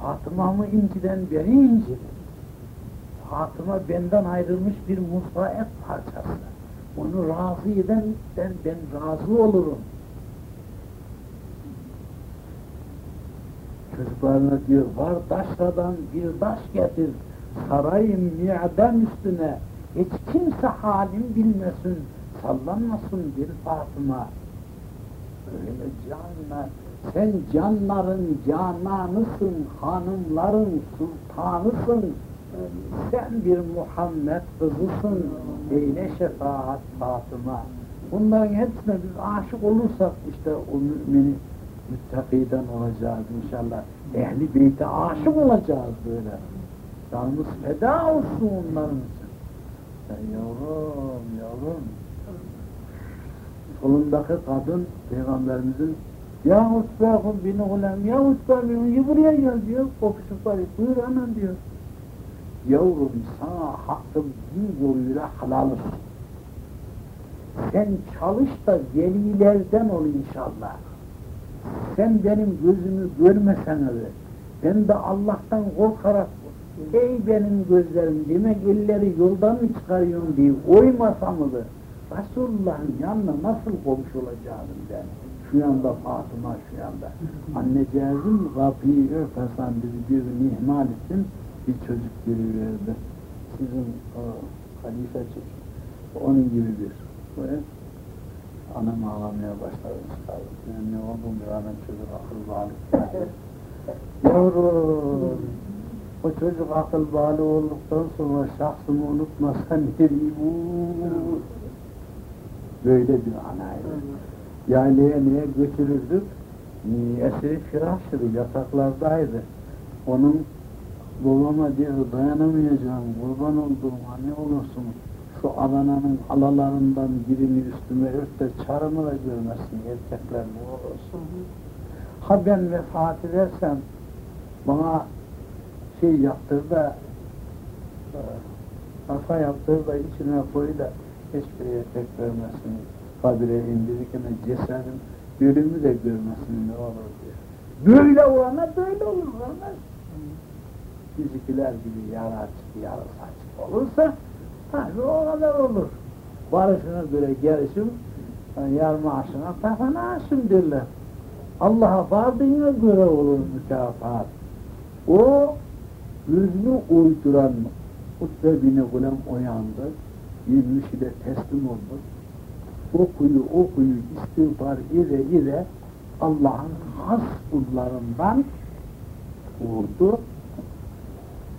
Fatıma'mı inciden beri incidi. Fatıma benden ayrılmış bir Musa et parçası. Onu razı eden ben, ben razı olurum. Çocuklarına diyor, var taşradan bir taş getir, sarayım mi'dem üstüne, hiç kimse halim bilmesin, sallanmasın bir Fatıma. Öyle canlar, sen canların cananısın, hanımların sultanısın, sen bir Muhammed kızısın, eyle şefaat Fatıma. Bunların hepsine biz aşık olursak işte o mümini müttakiden olacağız inşallah. Ehli beyte aşık olacağız böyle. Canımız feda olsun onların için. Ya yavrum, yavrum. Solundaki kadın Peygamberimizin ya Utbe bin Ulem, ya Utbe bin buraya gel diyor. Kopuşup var, buyur anan diyor. Yavrum sana hakkım din yoluyla halal. Sen çalış da velilerden ol inşallah. Sen benim gözümü görmesen öyle. Ben de Allah'tan korkarak ey benim gözlerim demek elleri yoldan mı çıkarıyorsun diye oymasa mıydı? Resulullah'ın yanına nasıl komşu olacaktım ben? Şu yanda Fatıma şu yanda. Anneciğim kapıyı örtersen bizi gün ihmal ettin bir çocuk geliverdi. Sizin o halife çocuk. Onun gibi bir. Böyle anam ağlamaya başladı. Yani ne oldu bir anam çocuk akıl bağlı. Yavrum, o çocuk akıl bağlı olduktan sonra şahsımı unutmasa ne diyeyim? Böyle bir anaydı. Yaylaya niye götürürdük? Eseri firahşıdı, yataklardaydı. Onun babama diyor dayanamayacağım, kurban olduğum anne olursun. Şu Adana'nın alalarından birini üstüme ört de çarımı da görmesin erkekler ne olursun. Ha ben vefat edersem bana şey yaptır da e, kafa yaptır da içine koy da hiçbir erkek görmesin. Kabire indirirken cesedim ölümü de görmesin ne olur diyor. Böyle olana böyle olur olmaz. Bizimkiler gibi yara açık, olursa tabi o kadar olur. Barışına göre gelişim, yar maaşına tafana aşım derler. Allah'a vardığına göre olur mükafat. O gözünü uyduran Utbe bin Gulem uyandı. Yirmiş ile teslim oldu. Okuyu okuyu istiğfar ile ile Allah'ın has kullarından oldu.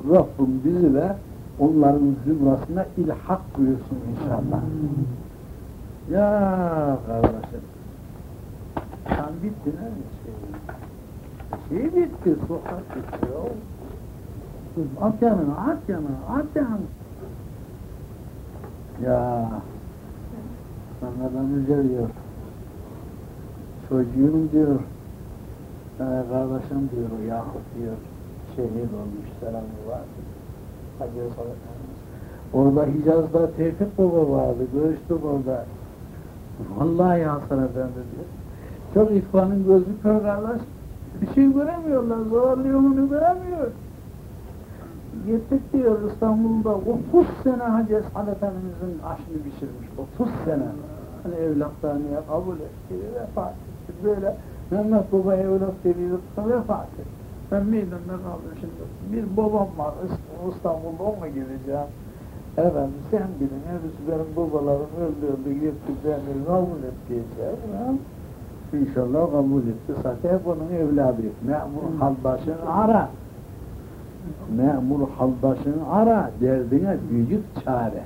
Rabbim bizi de onların zümrasına ilhak buyursun inşallah. Ya kardeşim. Tam bitti ne şey? Şey bitti, sokak bitti ya. At yanına, at yanına, at yanına. Ya amca diyor. Çocuğum diyor. Ee, kardeşim diyor, Yakup diyor. Şehit olmuş, selamı vardı. Hacı Orada Hicaz'da Tevfik Baba vardı, görüştük orada. Vallahi Hasan Efendi diyor. Çok ihvanın gözü kör. Bir şey göremiyorlar, zorluyor onu göremiyor. Gittik diyor İstanbul'da 30 sene Hacı Esad Efendimiz'in aşını pişirmiş, 30 sene. Hani evlatlarını kabul etti, vefat etti. Böyle Mehmet Baba evlat dediği vefat etti. Ben meydanda kaldım şimdi. Bir babam var İstanbul'da ona gideceğim. Efendim sen bilin, hepsi benim babalarım öldü öldü gitti beni kabul et diyeceğim. İnşallah kabul etti. Zaten bunun evladı. Memur haldaşını ara. Memur haldaşını ara. Derdine büyük çare.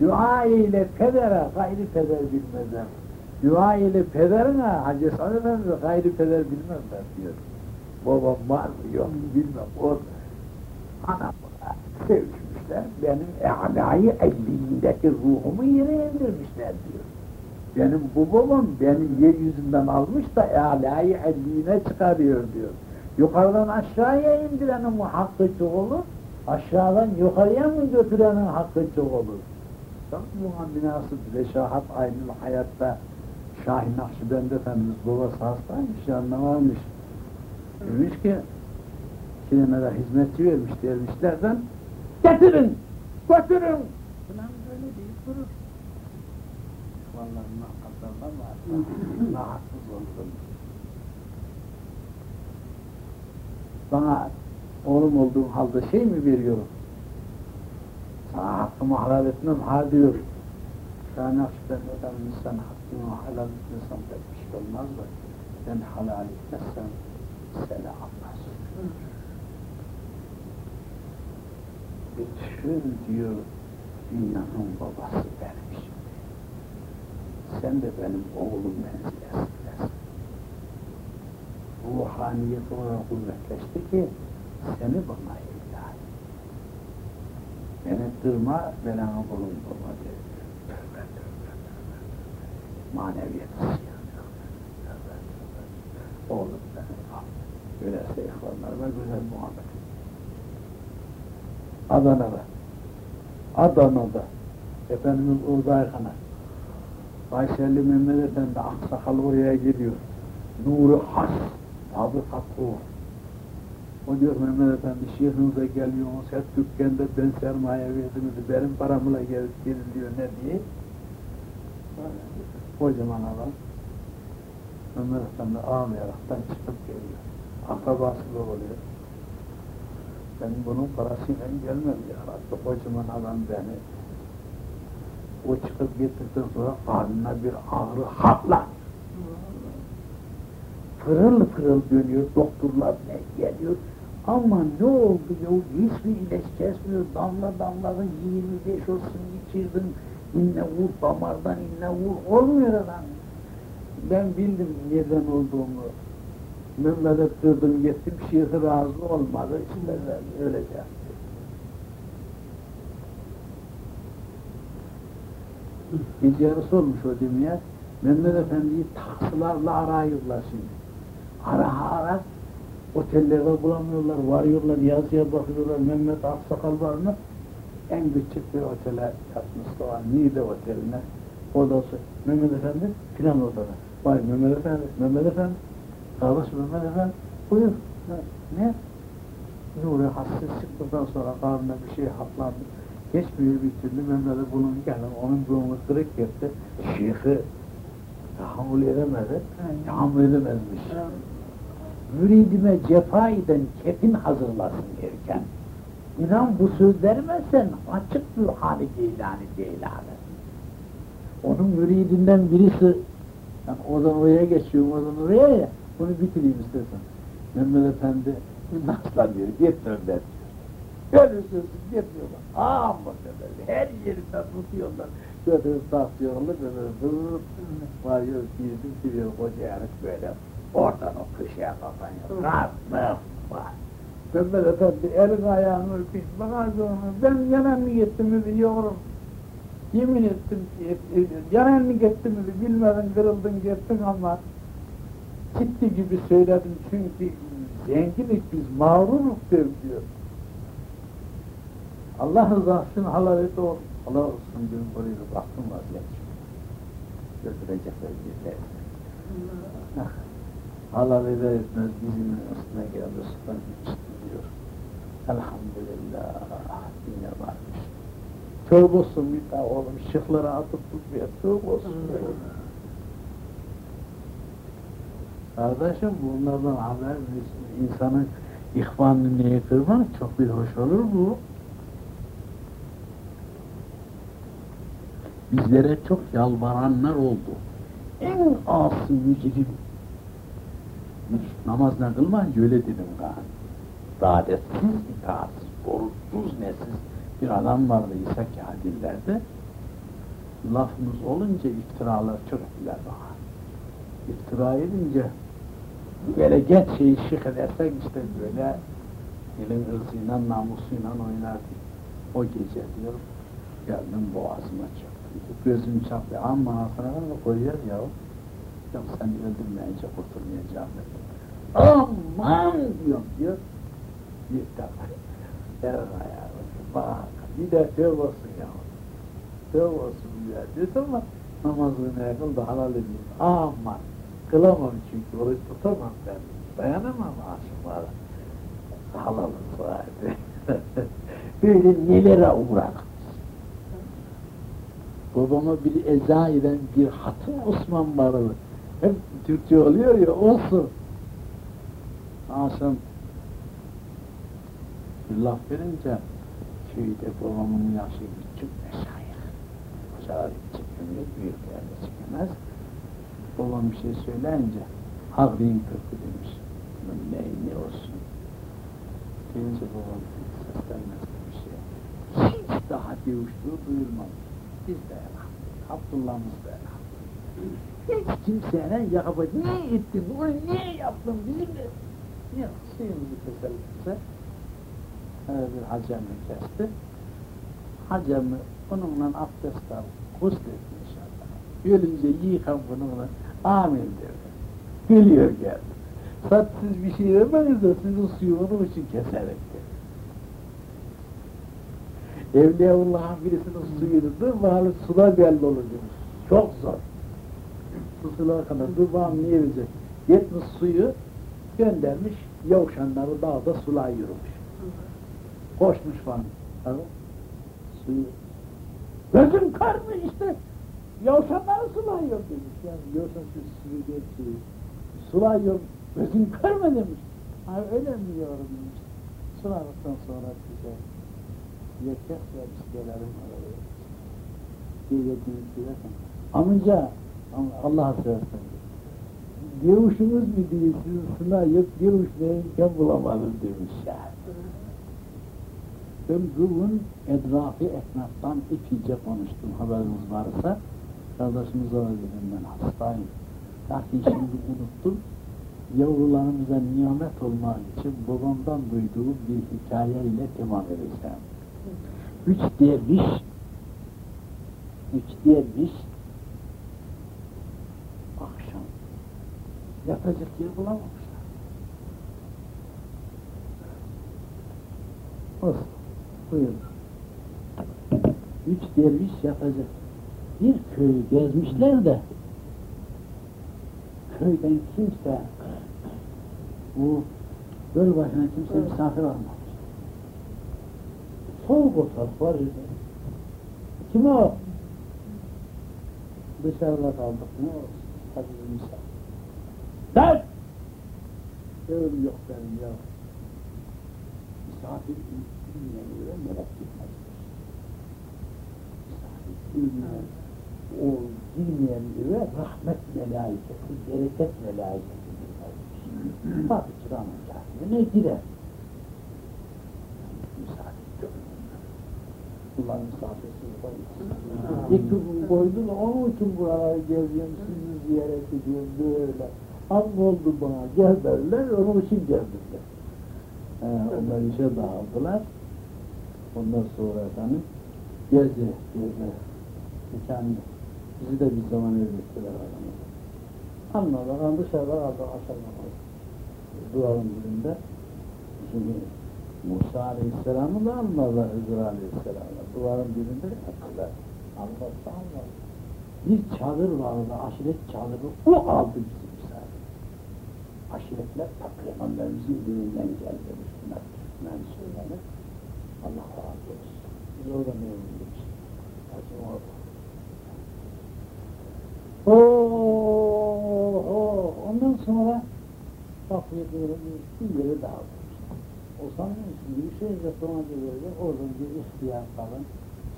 Dua ile pedere gayri peder bilmezler. Dua ile pederine Hacı Esad Efendi gayri peder bilmezler diyor. Babam var mı yok bilmem o. Anam sevişmişler. Benim elliğindeki ruhumu yere indirmişler diyor. Benim bu babam benim yeryüzünden almış da e'layı elliğine çıkarıyor diyor. Yukarıdan aşağıya indirenin mi hakkı çok olur? Aşağıdan yukarıya mı götürenin hakkı çok olur? Bak buna münasip reşahat aynı hayatta Şahin Nakşibendi Efendimiz babası hastaymış, yanına varmış. Demiş ki, de hizmetçi vermiş dervişlerden, getirin, götürün. Falan böyle deyip durur. Vallahi nakazarlar var, [LAUGHS] rahatsız oldum. Bana oğlum olduğum halde şey mi veriyorum? Sana hakkımı halal etmem ha diyor. Nakşibendi Efendimiz sen hakkımı halal etmesen pek bir şey olmaz da ben halal etmezsem almaz. Bütün diyor dünyanın babası benim. Sen de benim oğlum menzilesindesin. Ruhaniyet olarak kuvvetleşti ki seni bana evlat. Beni kırma, oğlum baba dedi. Tövbe. Oğlum beni al. Öyleyse ihvanlarla güzel muhabbet. Adana'da. Adana'da. Efendimiz Uğdayhan'a. Kayserli Mehmet Efendi Aksakal oraya gidiyor. Nuru Has, fabrikat o. O diyor Mehmet Efendi, şeyhinize geliyorsunuz, hep dükkanda ben sermaye verdiniz, benim paramla gelip gelin diyor ne diye. Kocaman adam. Mehmet Efendi ağlayaraktan çıkıp geliyor. Akrabası da oluyor. Ben bunun parasıyla gelmem ya Rabbi, kocaman adam beni. O çıkıp gittikten sonra karnına bir ağrı hapla. Fırıl fırıl dönüyor, doktorlar ne geliyor. Ama ne oldu ya, hiçbir ilaç kesmiyor, damla damladın, 25 olsun içirdin, inne vur, damardan inne vur, olmuyor adam. Ben bildim neden olduğunu. Mehmet ettirdim, gittim, şeyhi razı olmadı, işte öyle yaptı. Gece yarısı olmuş o demeye, Mehmet Efendi'yi taksılarla arıyorlar şimdi. Ara ara, otellerde bulamıyorlar, varıyorlar, yazıya bakıyorlar, Mehmet Aksakal var mı? En küçük bir otele yatmış olan Niğde Oteli'ne. Odası, Mehmet Efendi filan odada. Vay Mehmet Efendi, Mehmet Efendi, kardeş Mehmet Efendi, buyur. Ne? Nuri hassız çıktıktan sonra karnına bir şey haplandı. Geçmiyor bir türlü Mehmet'e bunun gelin, onun burnu kırık gitti. Şeyhi tahammül edemedi, tahammül edemezmiş. Müridime cefa eden kefin hazırlasın derken, İnan bu sözlerime sen açık bir hali Geylani Geylani. Onun müridinden birisi, yani oradan oraya geçiyorum, oradan oraya ya, bunu bitireyim istersen. Mehmet Efendi, nasıl diyor, gitmiyorum ben diyor. Böyle sözsüz gitmiyorlar. Ama böyle her yerinden tutuyorlar. Böyle ıslatlıyorlar, böyle hırr, varıyor, girdim, giriyor koca yarık böyle. Oradan o kışıya kapanıyor. Rahatlık var. Mehmet Efendi elin ayağını öpeyim. Bana sonra ben yanan mı gittim mi biliyorum. Yemin ettim ki yanan mı gittim bilmeden kırıldın gittin ama gitti gibi söyledim çünkü zenginlik biz mağrurluk diyor. Allah rızası için halal et ol. Allah olsun diyorum oraya bir baktım vaziyet. Götürecekler bizler. Halal eder etmez bizim üstüne geldi sultan diyor. Elhamdülillah yine varmış. Tövbe olsun bir daha oğlum şıklara atıp tutmaya tövbe olsun. Kardeşim bunlardan haber insanın ihvanını kırmak çok bir hoş olur bu. Bizlere çok yalvaranlar oldu. En asi mücrim. Namazla kılmayınca öyle dedim galiba. Dadetsiz, itaatsiz, borusuz, nesiz bir adam vardı İsa Kadillerde. Lafımız olunca iftiralar çok ettiler bana. İftira edince böyle genç şeyi şık edersek işte böyle elin ırzıyla, namusuyla oynardık. O gece diyor, geldim boğazıma çaktım. Gözüm çarptı, amma sana koyuyor ya? Yok sen öldürmeyince kurtulmayacağım dedi. Aman diyorum diyor. Bir defa. Ver ayağını. Bak bir de tövbe olsun ya. Tövbe olsun ya. Dedim ama namazını yakın da halal edeyim. Aman. Kılamam çünkü oruç tutamam ben. Dayanamam aşıklara. Halal sahibi. [LAUGHS] Böyle nelere uğradık. Babama bir eza eden bir hatun Osman vardı. Hep Türkçe oluyor ya, olsun. Akşam bir laf verince köyde babamın yaşı küçük meşayih. Hocalar çıkmıyor, büyükler de. Babam bir şey söyleyince Havriyim kırkı demiş. Bunun ne, ne olsun. Deyince babam seslenmez bir şey. Hiç daha dövüştüğü duyulmadı. Biz de Abdullah'ımız da hiç kimseye yakaba ne ettin, bunu niye yaptın, bizimle Yok, suyumuzu keserlerse öyle bir hacemi kesti. Hacemi onunla abdest al, gusletti inşallah. Ölünce yıkan bununla, amin dedi. Geliyor geldi. Sat siz bir şey demeniz de sizin suyu onun için keserim dedi. Evliyaullah'ın birisinin suyunu dur bakalım suda belli olur demiş. Çok zor. Su sular kadar dur bakalım niye bize? Yetmiş suyu göndermiş, yavşanları dağda sulay yürümüş. Koşmuş falan. Suyu. Gözüm kar mı işte? Yavşanları sulayıyor demiş. Yani yavşan şu suyu geçiyor. Sulayıyor. Gözüm kar mı demiş. Ha öyle mi yavrum demiş. Suladıktan sonra güzel. Yeter ya biz gelelim oraya. Diye yediğimiz gidersen. Amca, Allah'a seversen. Diyoruşunuz mu diye sizin sınav yok, diyoruş ne imkan bulamadım demiş ya. Ben bugün etrafı esnaftan ipice konuştum haberiniz varsa. Kardeşimiz ona dedim ben hastayım. Lakin şimdi unuttum. Yavrularımıza nimet olmak için babamdan duyduğum bir hikaye ile tamam edeceğim. Üç derviş, üç derviş akşam yatacak yer bulamamışlar. Olsun, buyurun. Üç derviş yatacak. Bir köyü gezmişler de köyden kimse bu göl başına kimse misafir almamış. Soğuk ortalık var idi. Kim o? Dışarıda kaldık. Ne olsun? Bir misafir. Lan! Öyle yok benim ya. Misafir bilmeyen göre melek gitmezmiş. Misafir bilmeyen, o bilmeyen göre rahmet melaikesi, bereket melaikesi gitmezmiş. Tabi çıranın cahine ne girer? Allah misafirsiz koymasın. İki gün koydu da onun için buralara geleceğim, sizi ziyaret ediyorum böyle. Az oldu bana, gel derler, onun için geldiler. He, onlar işe dağıldılar. Ondan sonra efendim, gezi, gezi, mekanı. Bizi de bir zaman öğrettiler aramızda. Anladılar, dışarıda aldı aşağıda. Duvarın birinde. Şimdi Musa Aleyhisselam'ı da almadılar Hızır Aleyhisselam'ı. Duvarın birinde yaptılar. Anlattı anlattı. Bir çadır vardı, aşiret çadırı, o aldı bizi misafir. Aşiretler Peygamberimizin düğünden geldi Müslüman, Müslüman söylenir. Allah razı olsun. Biz orada memnunuz. Hacı Oo, oo. Ondan sonra kapıyı böyle bir yere dağıldı. O sanıyorsun bir şey yapamadı böyle, oradan bir ihtiyar falan,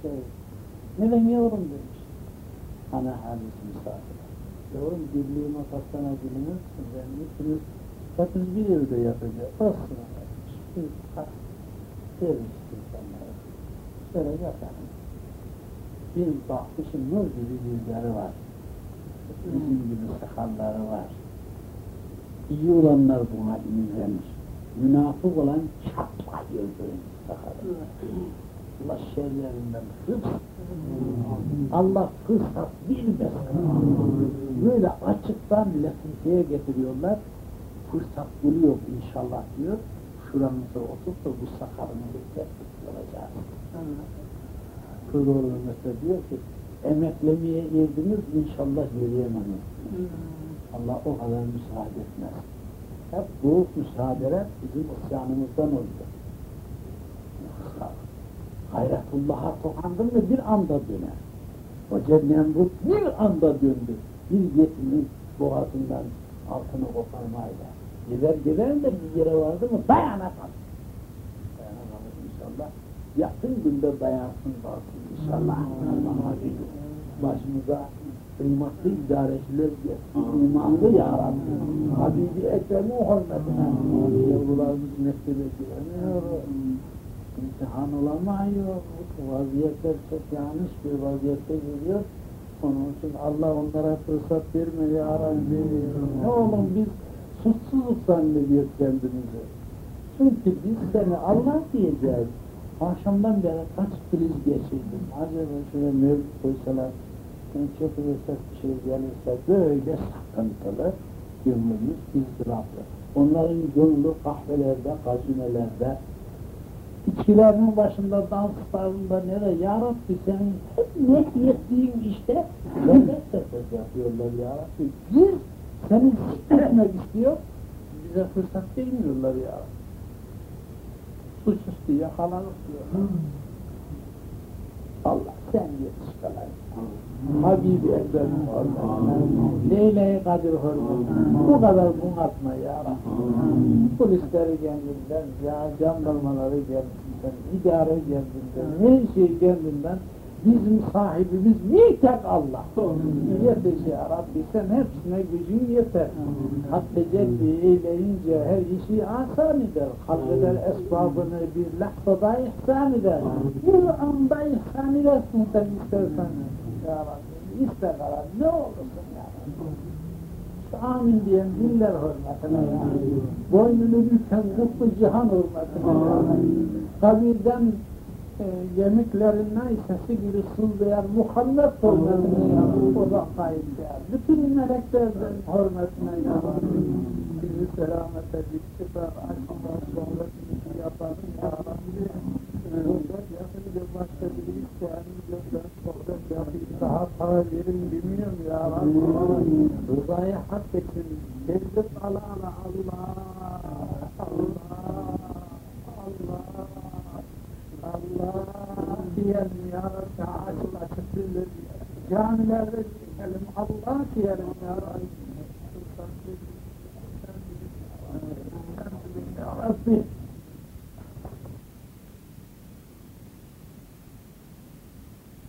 şey, neden yavrum demiş. Ana hadis misafir. Yavrum birliğime biliniz, ben ikiniz, hepiniz bir evde yapacağız. Olsun demiş. Bir tak, vermiş insanlara. Şöyle yaparım. Bir bakmışım nur gibi yüzleri var. Bizim gibi sakalları var. İyi olanlar buna imrenmiş. Münafık olan çatlıyor böyle sakalı. Allah şerlerinden hıfz. Allah fırsat bilmesin. Böyle açıktan latifeye getiriyorlar. Fırsat buluyor inşallah diyor. Şuramıza oturup da bu sakalını tutturacağız. Kız mesela diyor ki emeklemeye girdiniz inşallah yürüyemem. Allah o kadar müsaade etmez. Hep bu müsaadeler bizim isyanımızdan oldu. Hayretullah'a tokandın mı bir anda döner. O Nemrut bir anda döndü. Bir yetimin boğazından altını koparmayla. Gider gider de bir yere vardı mı dayanamaz. Dayanamaz inşallah. Yakın günde dayansın kalsın Allah'a şükür. Başımıza kıymetli idareciler gelsin. İmanlı ya Rabbi. Habibi Ekrem'in hürmetine. Yavrularımız mektebe giremiyor. İmtihan olamıyor. Vaziyetler çok yanlış bir vaziyette geliyor. Onun için Allah onlara fırsat verme ya Rabbi. Ne oğlum biz suçsuzluk zannediyoruz kendimizi. Çünkü biz seni Allah diyeceğiz. Akşamdan beri kaç kriz geçirdim. Acaba şöyle mevcut koysalar, bir şey gelirse böyle sıkıntılı, gönlümüz izdıraplı. Onların gönlü kahvelerde, gazinelerde, İçkilerinin başında, danslarında nere? Ya Rabbi senin hep ne ettiğin işte lezzet sefes yapıyorlar ya Rabbi. Biz seni zikretmek istiyor, bize fırsat vermiyorlar ya. Suçüstü yakalanıp diyor. Allah sen yetiş kalay. Habibi Ekber'in hürmetine, Leyle-i Kadir hürmetine, bu kadar bunaltma ya Rabbi. Polisleri kendinden, ya jandarmaları kendinden, idare kendinden, her şey kendinden, bizim sahibimiz bir tek Allah. Yetiş ya Rabbi, sen hepsine gücün yeter. Hatta celbi eyleyince her işi asan eder. Kalbeder esbabını bir lahzada ihsan eder. Bir anda ihsan edersin sen istersen. Ya Rabbi, iste karar, ne olursun ya Rabbi. Amin diyen diller hürmetine ya Rabbi. Boynunu büken kutlu cihan hürmetine ya Rabbi. Kabirden e, yemiklerinden sesi gibi sızlayan Muhammed hürmetine ya Rabbi. O da kayıp ya. Bütün meleklerden hürmetine ya Rabbi. Bizi selamete diktiler, aşkından sonra bizi yaparım ya Rabbi. Sohbet yapınca başka biri isteyenimce ben sohbet yapayım daha para verin bilmiyorum ya Rabbi. Rızayı hak için tezgah ala ala Allah, Allah, diyelim ya Rabbi açıl açık dilleri camilerde diyelim Allah diyelim ya Rabbi. Ya Rabbi.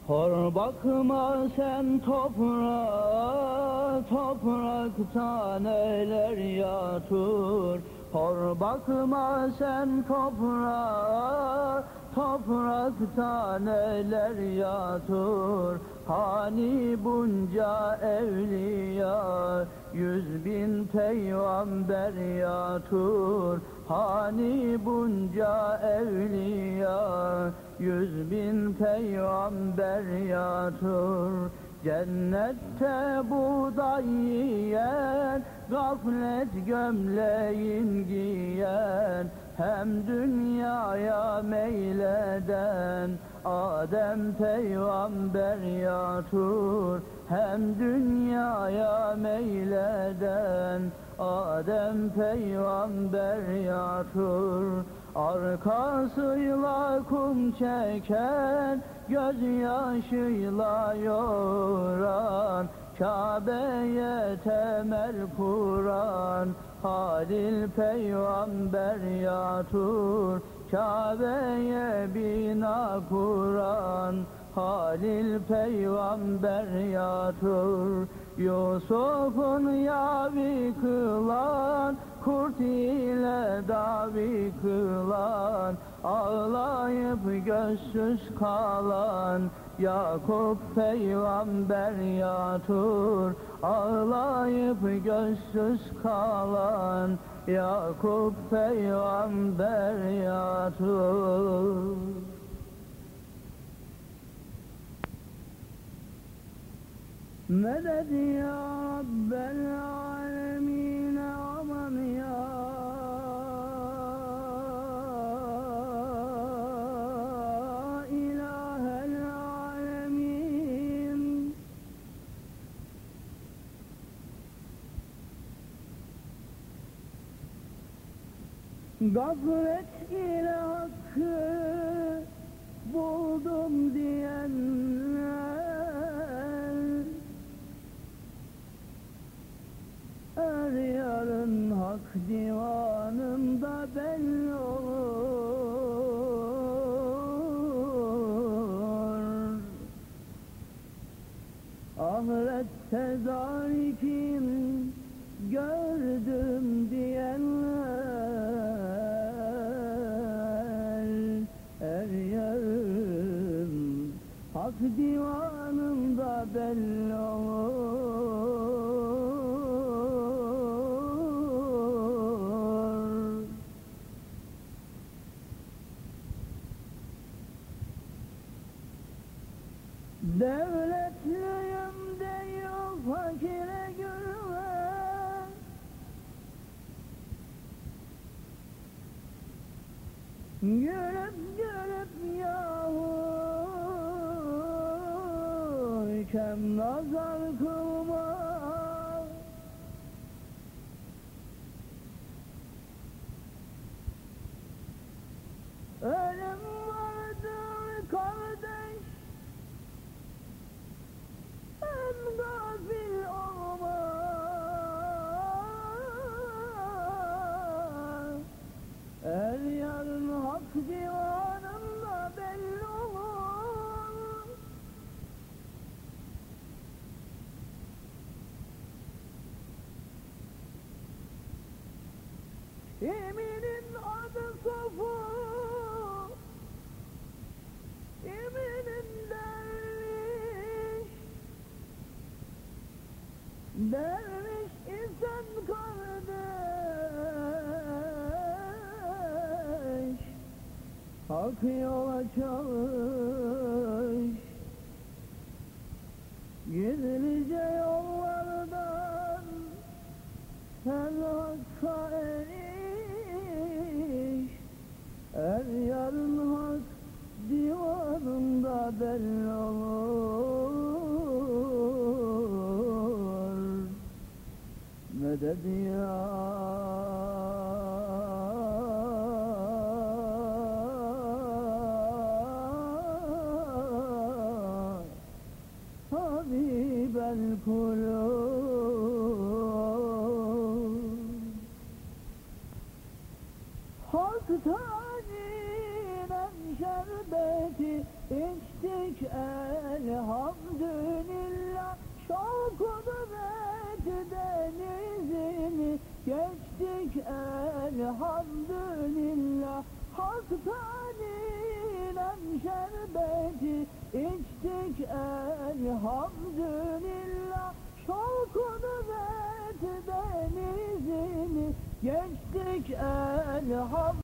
Hor bakma sen toprağa, topraktan eller yatır. Hor bakma sen toprağa, topraktan eller yatır. Hani bunca evliya, yüz bin peygamber yatır. Hani bunca evliya, yüz bin peygamber yatır. Cennette buğday yiyen, gaflet gömleğin giyen, hem dünyaya meyleden, Adem peygamber yatır. Hem dünyaya meyleden, Adem peygamber yatır. Arkasıyla kum çeken, gözyaşıyla yoran, Kabe'ye temel kuran, Halil peygamber yatır. Kabe'ye bina kuran, Halil peygamber yatır. Yusuf'un yavi kılan, kurt ile davi kılan, ağlayıp gözsüz kalan, Yakup peygamber yatır, ağlayıp gözsüz kalan, Yakup peygamber yatır. Medet ya Rabbel Gaflet ile hakkı buldum diyenler Er yarın hak divanında belli Eminin adı Safa Eminin derviş. Derviş isen kardeş. Hak yola çalış Medet ya Habib el Hak taninen şerbeti içtik elhamdülillah elhamdülillah Hak taninen şerbeti içtik. Elhamdülillah Şok kudret denizini geçtik. Elhamdülillah